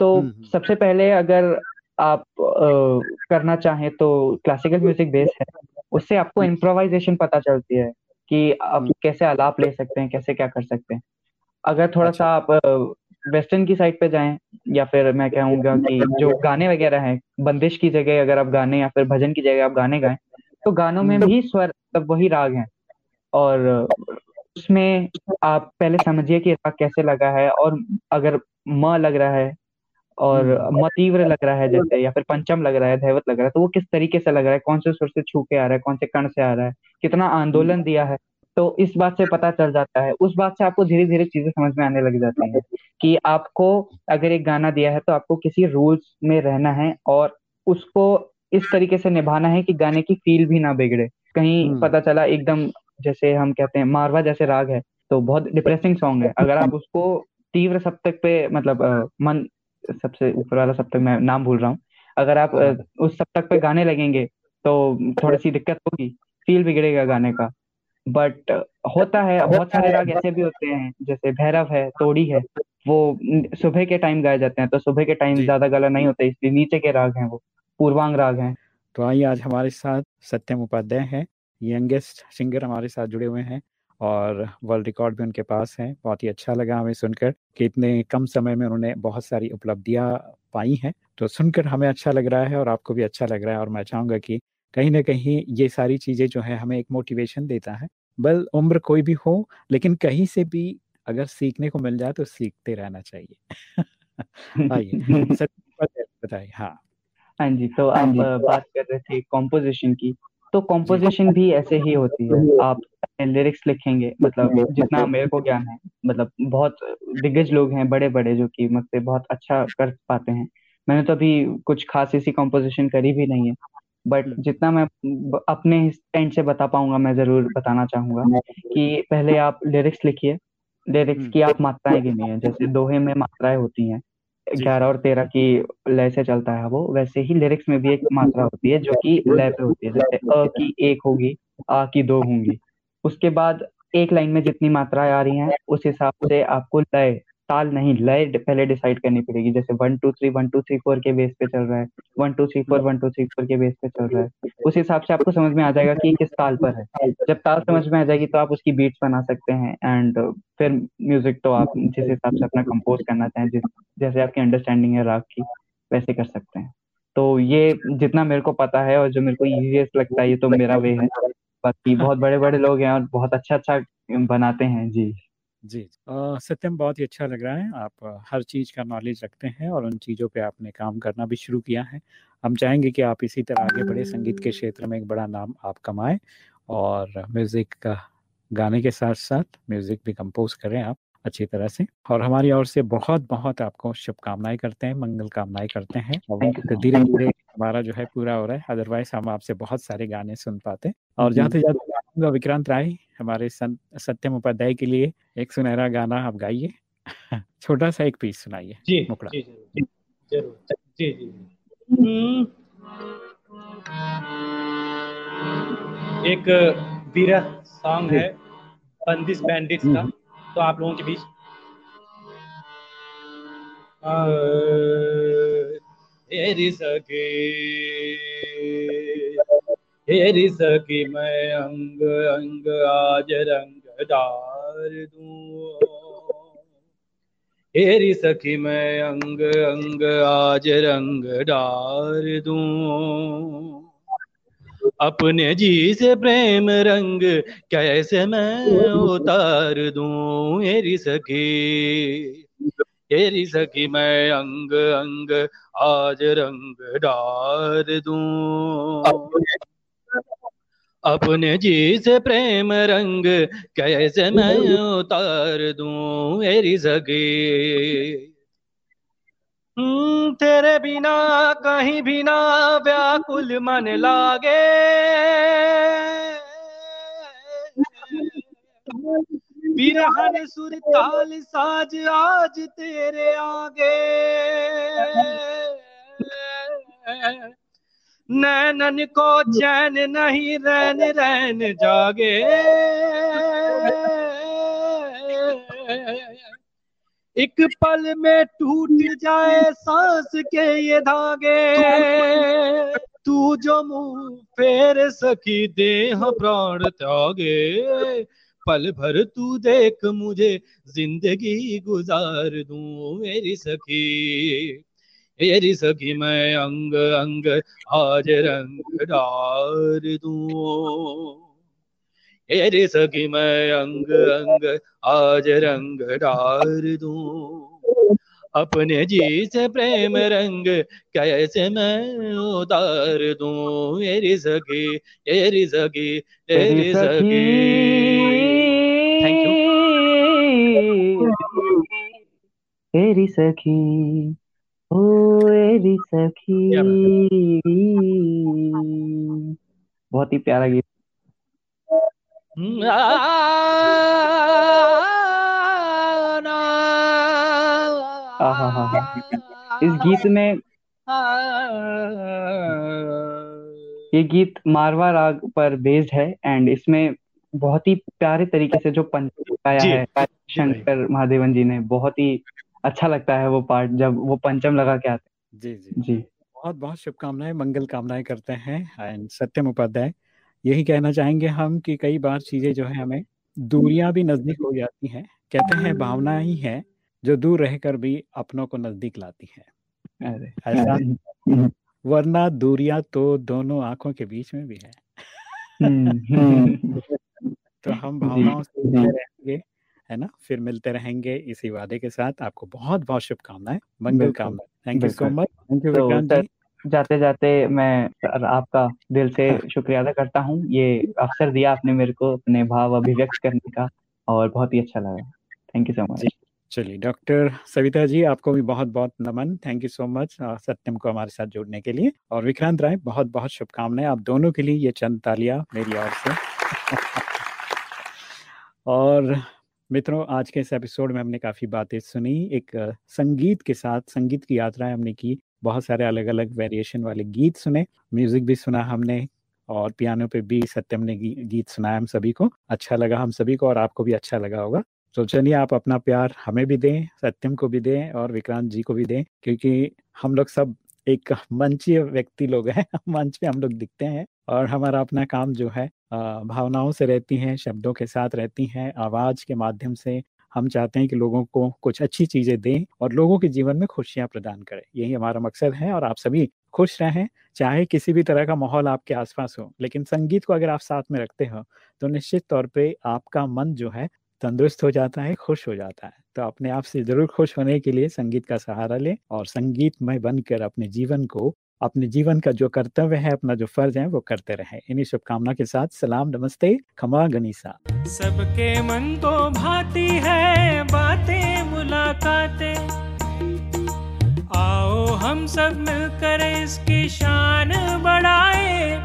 तो हम्म, हम्म। सबसे पहले अगर आप आ, करना चाहें तो क्लासिकल म्यूज़िक बेस है उससे आपको इम्प्रोवाइजेशन पता चलती है कि आप। कैसे आलाप ले सकते हैं कैसे क्या कर सकते हैं अगर थोड़ा अच्छा। सा आप वेस्टर्न की साइड पे जाएँ या फिर मैं कहूँगा कि जो गाने वगैरह हैं बंदिश की जगह अगर आप गाने या फिर भजन की जगह आप गाने गाएँ तो गानों में हम्म। भी स्वर मतलब वही राग हैं और उसमें आप पहले समझिए कि राग कैसे लगा है और अगर म लग रहा है और हम्म। म तीव्र लग रहा है जैसे या फिर पंचम लग रहा है धैवत लग रहा है तो वो किस तरीके से लग रहा है कौन से सुर से छू के आ रहा है कौन से कण से आ रहा है कितना आंदोलन दिया है तो इस बात से पता चल जाता है। उस बात से आपको धीरे धीरे चीज़ें समझ में आने लग जाती हैं कि आपको अगर एक गाना दिया है तो आपको किसी रूल्स में रहना है और उसको इस तरीके से निभाना है कि गाने की फील भी ना बिगड़े। कहीं हम्म। पता चला एकदम जैसे हम कहते हैं मारवा जैसे राग है तो बहुत डिप्रेसिंग सॉन्ग है। अगर आप उसको तीव्र सप्तक पे मतलब आ, मन सबसे ऊपर वाला सप्तक मैं नाम भूल रहा हूँ। अगर आप आ, उस सप्तक पे गाने लगेंगे तो थोड़ी सी दिक्कत होगी फील बिगड़ेगा गाने का। बट होता है बहुत सारे राग ऐसे भी होते हैं जैसे भैरव है तोड़ी है वो सुबह के टाइम गाए जाते हैं तो सुबह के टाइम ज़्यादा गला नहीं होता इसलिए नीचे के राग हैं वो पूर्वांग राग हैं। तो आइए आज हमारे साथ सत्यम उपाध्याय हैं यंगेस्ट सिंगर हमारे साथ जुड़े हुए हैं और वर्ल्ड रिकॉर्ड भी उनके पास है बहुत ही अच्छा लगा हमें सुनकर कि इतने कम समय में उन्होंने बहुत सारी उपलब्धियाँ पाई हैं तो सुनकर हमें अच्छा लग रहा है और आपको भी अच्छा लग रहा है और मैं चाहूँगा कि कहीं ना कहीं ये सारी चीज़ें जो है हमें एक मोटिवेशन देता है। बल उम्र कोई भी हो लेकिन कहीं से भी अगर सीखने को मिल जाए तो सीखते रहना चाहिए। आइए बताइए हाँ। हाँ जी तो हाँ आप बात कर रहे थे कॉम्पोजिशन की तो कॉम्पोजिशन भी ऐसे ही होती है। आप लिरिक्स लिखेंगे मतलब जितना मेरे को ज्ञान है मतलब बहुत दिग्गज लोग हैं बड़े बड़े जो कि मुझसे बहुत अच्छा कर पाते हैं। मैंने तो अभी कुछ खास ऐसी कॉम्पोजिशन करी भी नहीं है। But hmm. जितना मैं अपने एंड से बता पाऊँगा मैं ज़रूर बताना चाहूँगा कि पहले आप लिरिक्स लिखिए लिरिक्स हम्म। की आप मात्राएँ गिनिए जैसे दोहे में मात्राएँ होती हैं ग्यारह और तेरह की लय से चलता है वो वैसे ही लिरिक्स में भी एक मात्रा होती है जो कि लय पे होती है जैसे अ की एक होगी आ की दो होंगी उसके बाद एक लाइन में जितनी मात्राएँ आ रही हैं उस हिसाब से आपको लय ताल नहीं, लय पहले डिसाइड करनी पड़ेगी। जैसे one two three one two three four के बेस पे चल रहा है। One two three four one two three four के बेस पे चल रहा है। उस हिसाब से आपको समझ में आ जाएगा कि किस ताल पर है। जब ताल समझ में आ जाएगी तो आप उसकी बीट्स बना सकते हैं एंड फिर म्यूज़िक तो आप जिस हिसाब से अपना कंपोज करना चाहें, जिस, जैसे आपकी अंडरस्टैंडिंग है राग की, वैसे कर सकते हैं। तो ये जितना मेरे को पता है और जो मेरे को इजीएस्ट लगता है, ये तो मेरा वे है। बाकी बहुत बड़े बड़े लोग हैं और बहुत अच्छा अच्छा बनाते हैं, जी। जी सत्यम बहुत ही अच्छा लग रहा है। आप हर चीज़ का नॉलेज रखते हैं और उन चीज़ों पे आपने काम करना भी शुरू किया है। हम चाहेंगे कि आप इसी तरह आगे बढ़े संगीत के क्षेत्र में एक बड़ा नाम आप कमाएँ और म्यूज़िक का गाने के साथ साथ म्यूज़िक भी कंपोज करें आप अच्छी तरह से। और हमारी ओर से बहुत बहुत आपको शुभकामनाएँ करते हैं मंगल कामनाएँ करते हैं और धीरे धीरे हमारा जो है पूरा हो रहा है। अदरवाइज़ हम आपसे बहुत सारे गाने सुन पाते और जाते जाते विक्रांत राय हमारे सत्यम उपाध्याय के लिए एक सुनहरा गाना आप गाइए। छोटा सा एक पीस सुनाइए जी मुकड़ा जी जी ज़रूर जी जी। एक बीरा सॉन्ग है बंदिश बैंडिट्स का तो आप लोगों के बीच। हेरी सके हेरी सके मैं अंग अंग आज रंग डार दू। हेरी सखी मैं अंग अंग आज रंग डार दू। अपने जी से प्रेम रंग कैसे मैं उतार दू? मेरी सखी तेरी सखी मैं अंग अंग आज रंग डार दू अपने जी से प्रेम रंग कैसे मैं उतार दू मेरी सखी हम्म, तेरे बिना कहीं भी ना व्याकुल मन लागे। बिरहन सुर ताल साज आज तेरे आगे। नैनन को चैन नहीं रैन रैन जागे। एक पल में टूट जाए सांस के ये धागे। तू जो मुँह फेर सकी देह प्राण त्यागे। पल भर तू देख मुझे ज़िंदगी गुजार दू मेरी सखी। मेरी सखी मैं अंग अंग आज रंग डार दूँ मेरी सखी मैं अंग अंग आज रंग डार दूँ अपने जी से प्रेम रंग कैसे मैं उतार दूँ मेरी सखी मेरी सखी मेरी सखी थैंक यू तेरी सखी सखी बहुत ही प्यारा गीत। इस गीत में ये गीत मारवा राग पर बेस्ड है एंड इसमें बहुत ही प्यारे तरीके से जो पंचम गाया है शंकर महादेवन जी ने बहुत ही अच्छा लगता है वो पार्ट जब वो पंचम लगा के आते जी जी। जी। बहुत बहुत शुभकामनाएँ मंगल कामनाएँ करते हैं एंड सत्यम उपाध्याय। यही कहना चाहेंगे हम कि कई बार चीज़ें जो है हमें दूरियाँ भी नज़दीक हो जाती हैं। कहते हैं भावना ही है जो दूर रहकर भी अपनों को नज़दीक लाती है। ऐसा वरना दूरियाँ तो दोनों आँखों के बीच में भी है। तो हम भावनाओं से रहेंगे। है ना? फिर मिलते रहेंगे इसी वादे के साथ। आपको बहुत बहुत शुभकामनाएँ। मंगल कामना। Thank you so much thank you जाते जाते मैं आपका दिल से शुक्रिया अदा करता हूँ। ये अवसर दिया आपने मेरे को अपने भाव अभिव्यक्त करने का और बहुत ही अच्छा लगा। थैंक यू सो मच चलिए डॉक्टर सविता जी आपको भी बहुत बहुत नमन thank you so much Satyam को हमारे साथ जोड़ने के लिए। और विक्रांत राय बहुत बहुत शुभकामनाएँ। आप दोनों के लिए ये चंद तालियाँ मेरी ओर से। और मित्रों, आज के इस एपिसोड में हमने काफ़ी बातें सुनी, एक संगीत के साथ, संगीत की यात्राएँ हमने की, बहुत सारे अलग अलग वेरिएशन वाले गीत सुने म्यूज़िक भी सुना हमने और पियानो पे भी सत्यम ने गीत सुनाया हम सभी को अच्छा लगा हम सभी को और आपको भी अच्छा लगा होगा। तो चलिए आप अपना प्यार हमें भी दें, सत्यम को भी दें और विक्रांत जी को भी दें, क्योंकि हम लोग सब एक मंचीय व्यक्ति लोग हैं। मंच पे हम लोग दिखते हैं और हमारा अपना काम जो है भावनाओं से रहती हैं, शब्दों के साथ रहती हैं, आवाज़ के माध्यम से हम चाहते हैं कि लोगों को कुछ अच्छी चीज़ें दें और लोगों के जीवन में खुशियाँ प्रदान करें। यही हमारा मकसद है और आप सभी खुश रहें, चाहे किसी भी तरह का माहौल आपके आसपास हो, लेकिन संगीत को अगर आप साथ में रखते हो तो निश्चित तौर पे आपका मन जो है तंदुरुस्त हो जाता है, खुश हो जाता है। तो अपने आप से ज़रूर खुश होने के लिए संगीत का सहारा लें और संगीतमय बनकर अपने जीवन को, अपने जीवन का जो कर्तव्य है, अपना जो फ़र्ज़ है, वो करते रहे। इन्हीं शुभकामना के साथ सलाम, नमस्ते, खमा गनीसा। सबके मन को भाती है, बातें मुलाकातें। आओ हम सब मिलकर इसकी शान बढ़ाए।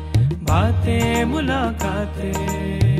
बातें मुलाकातें।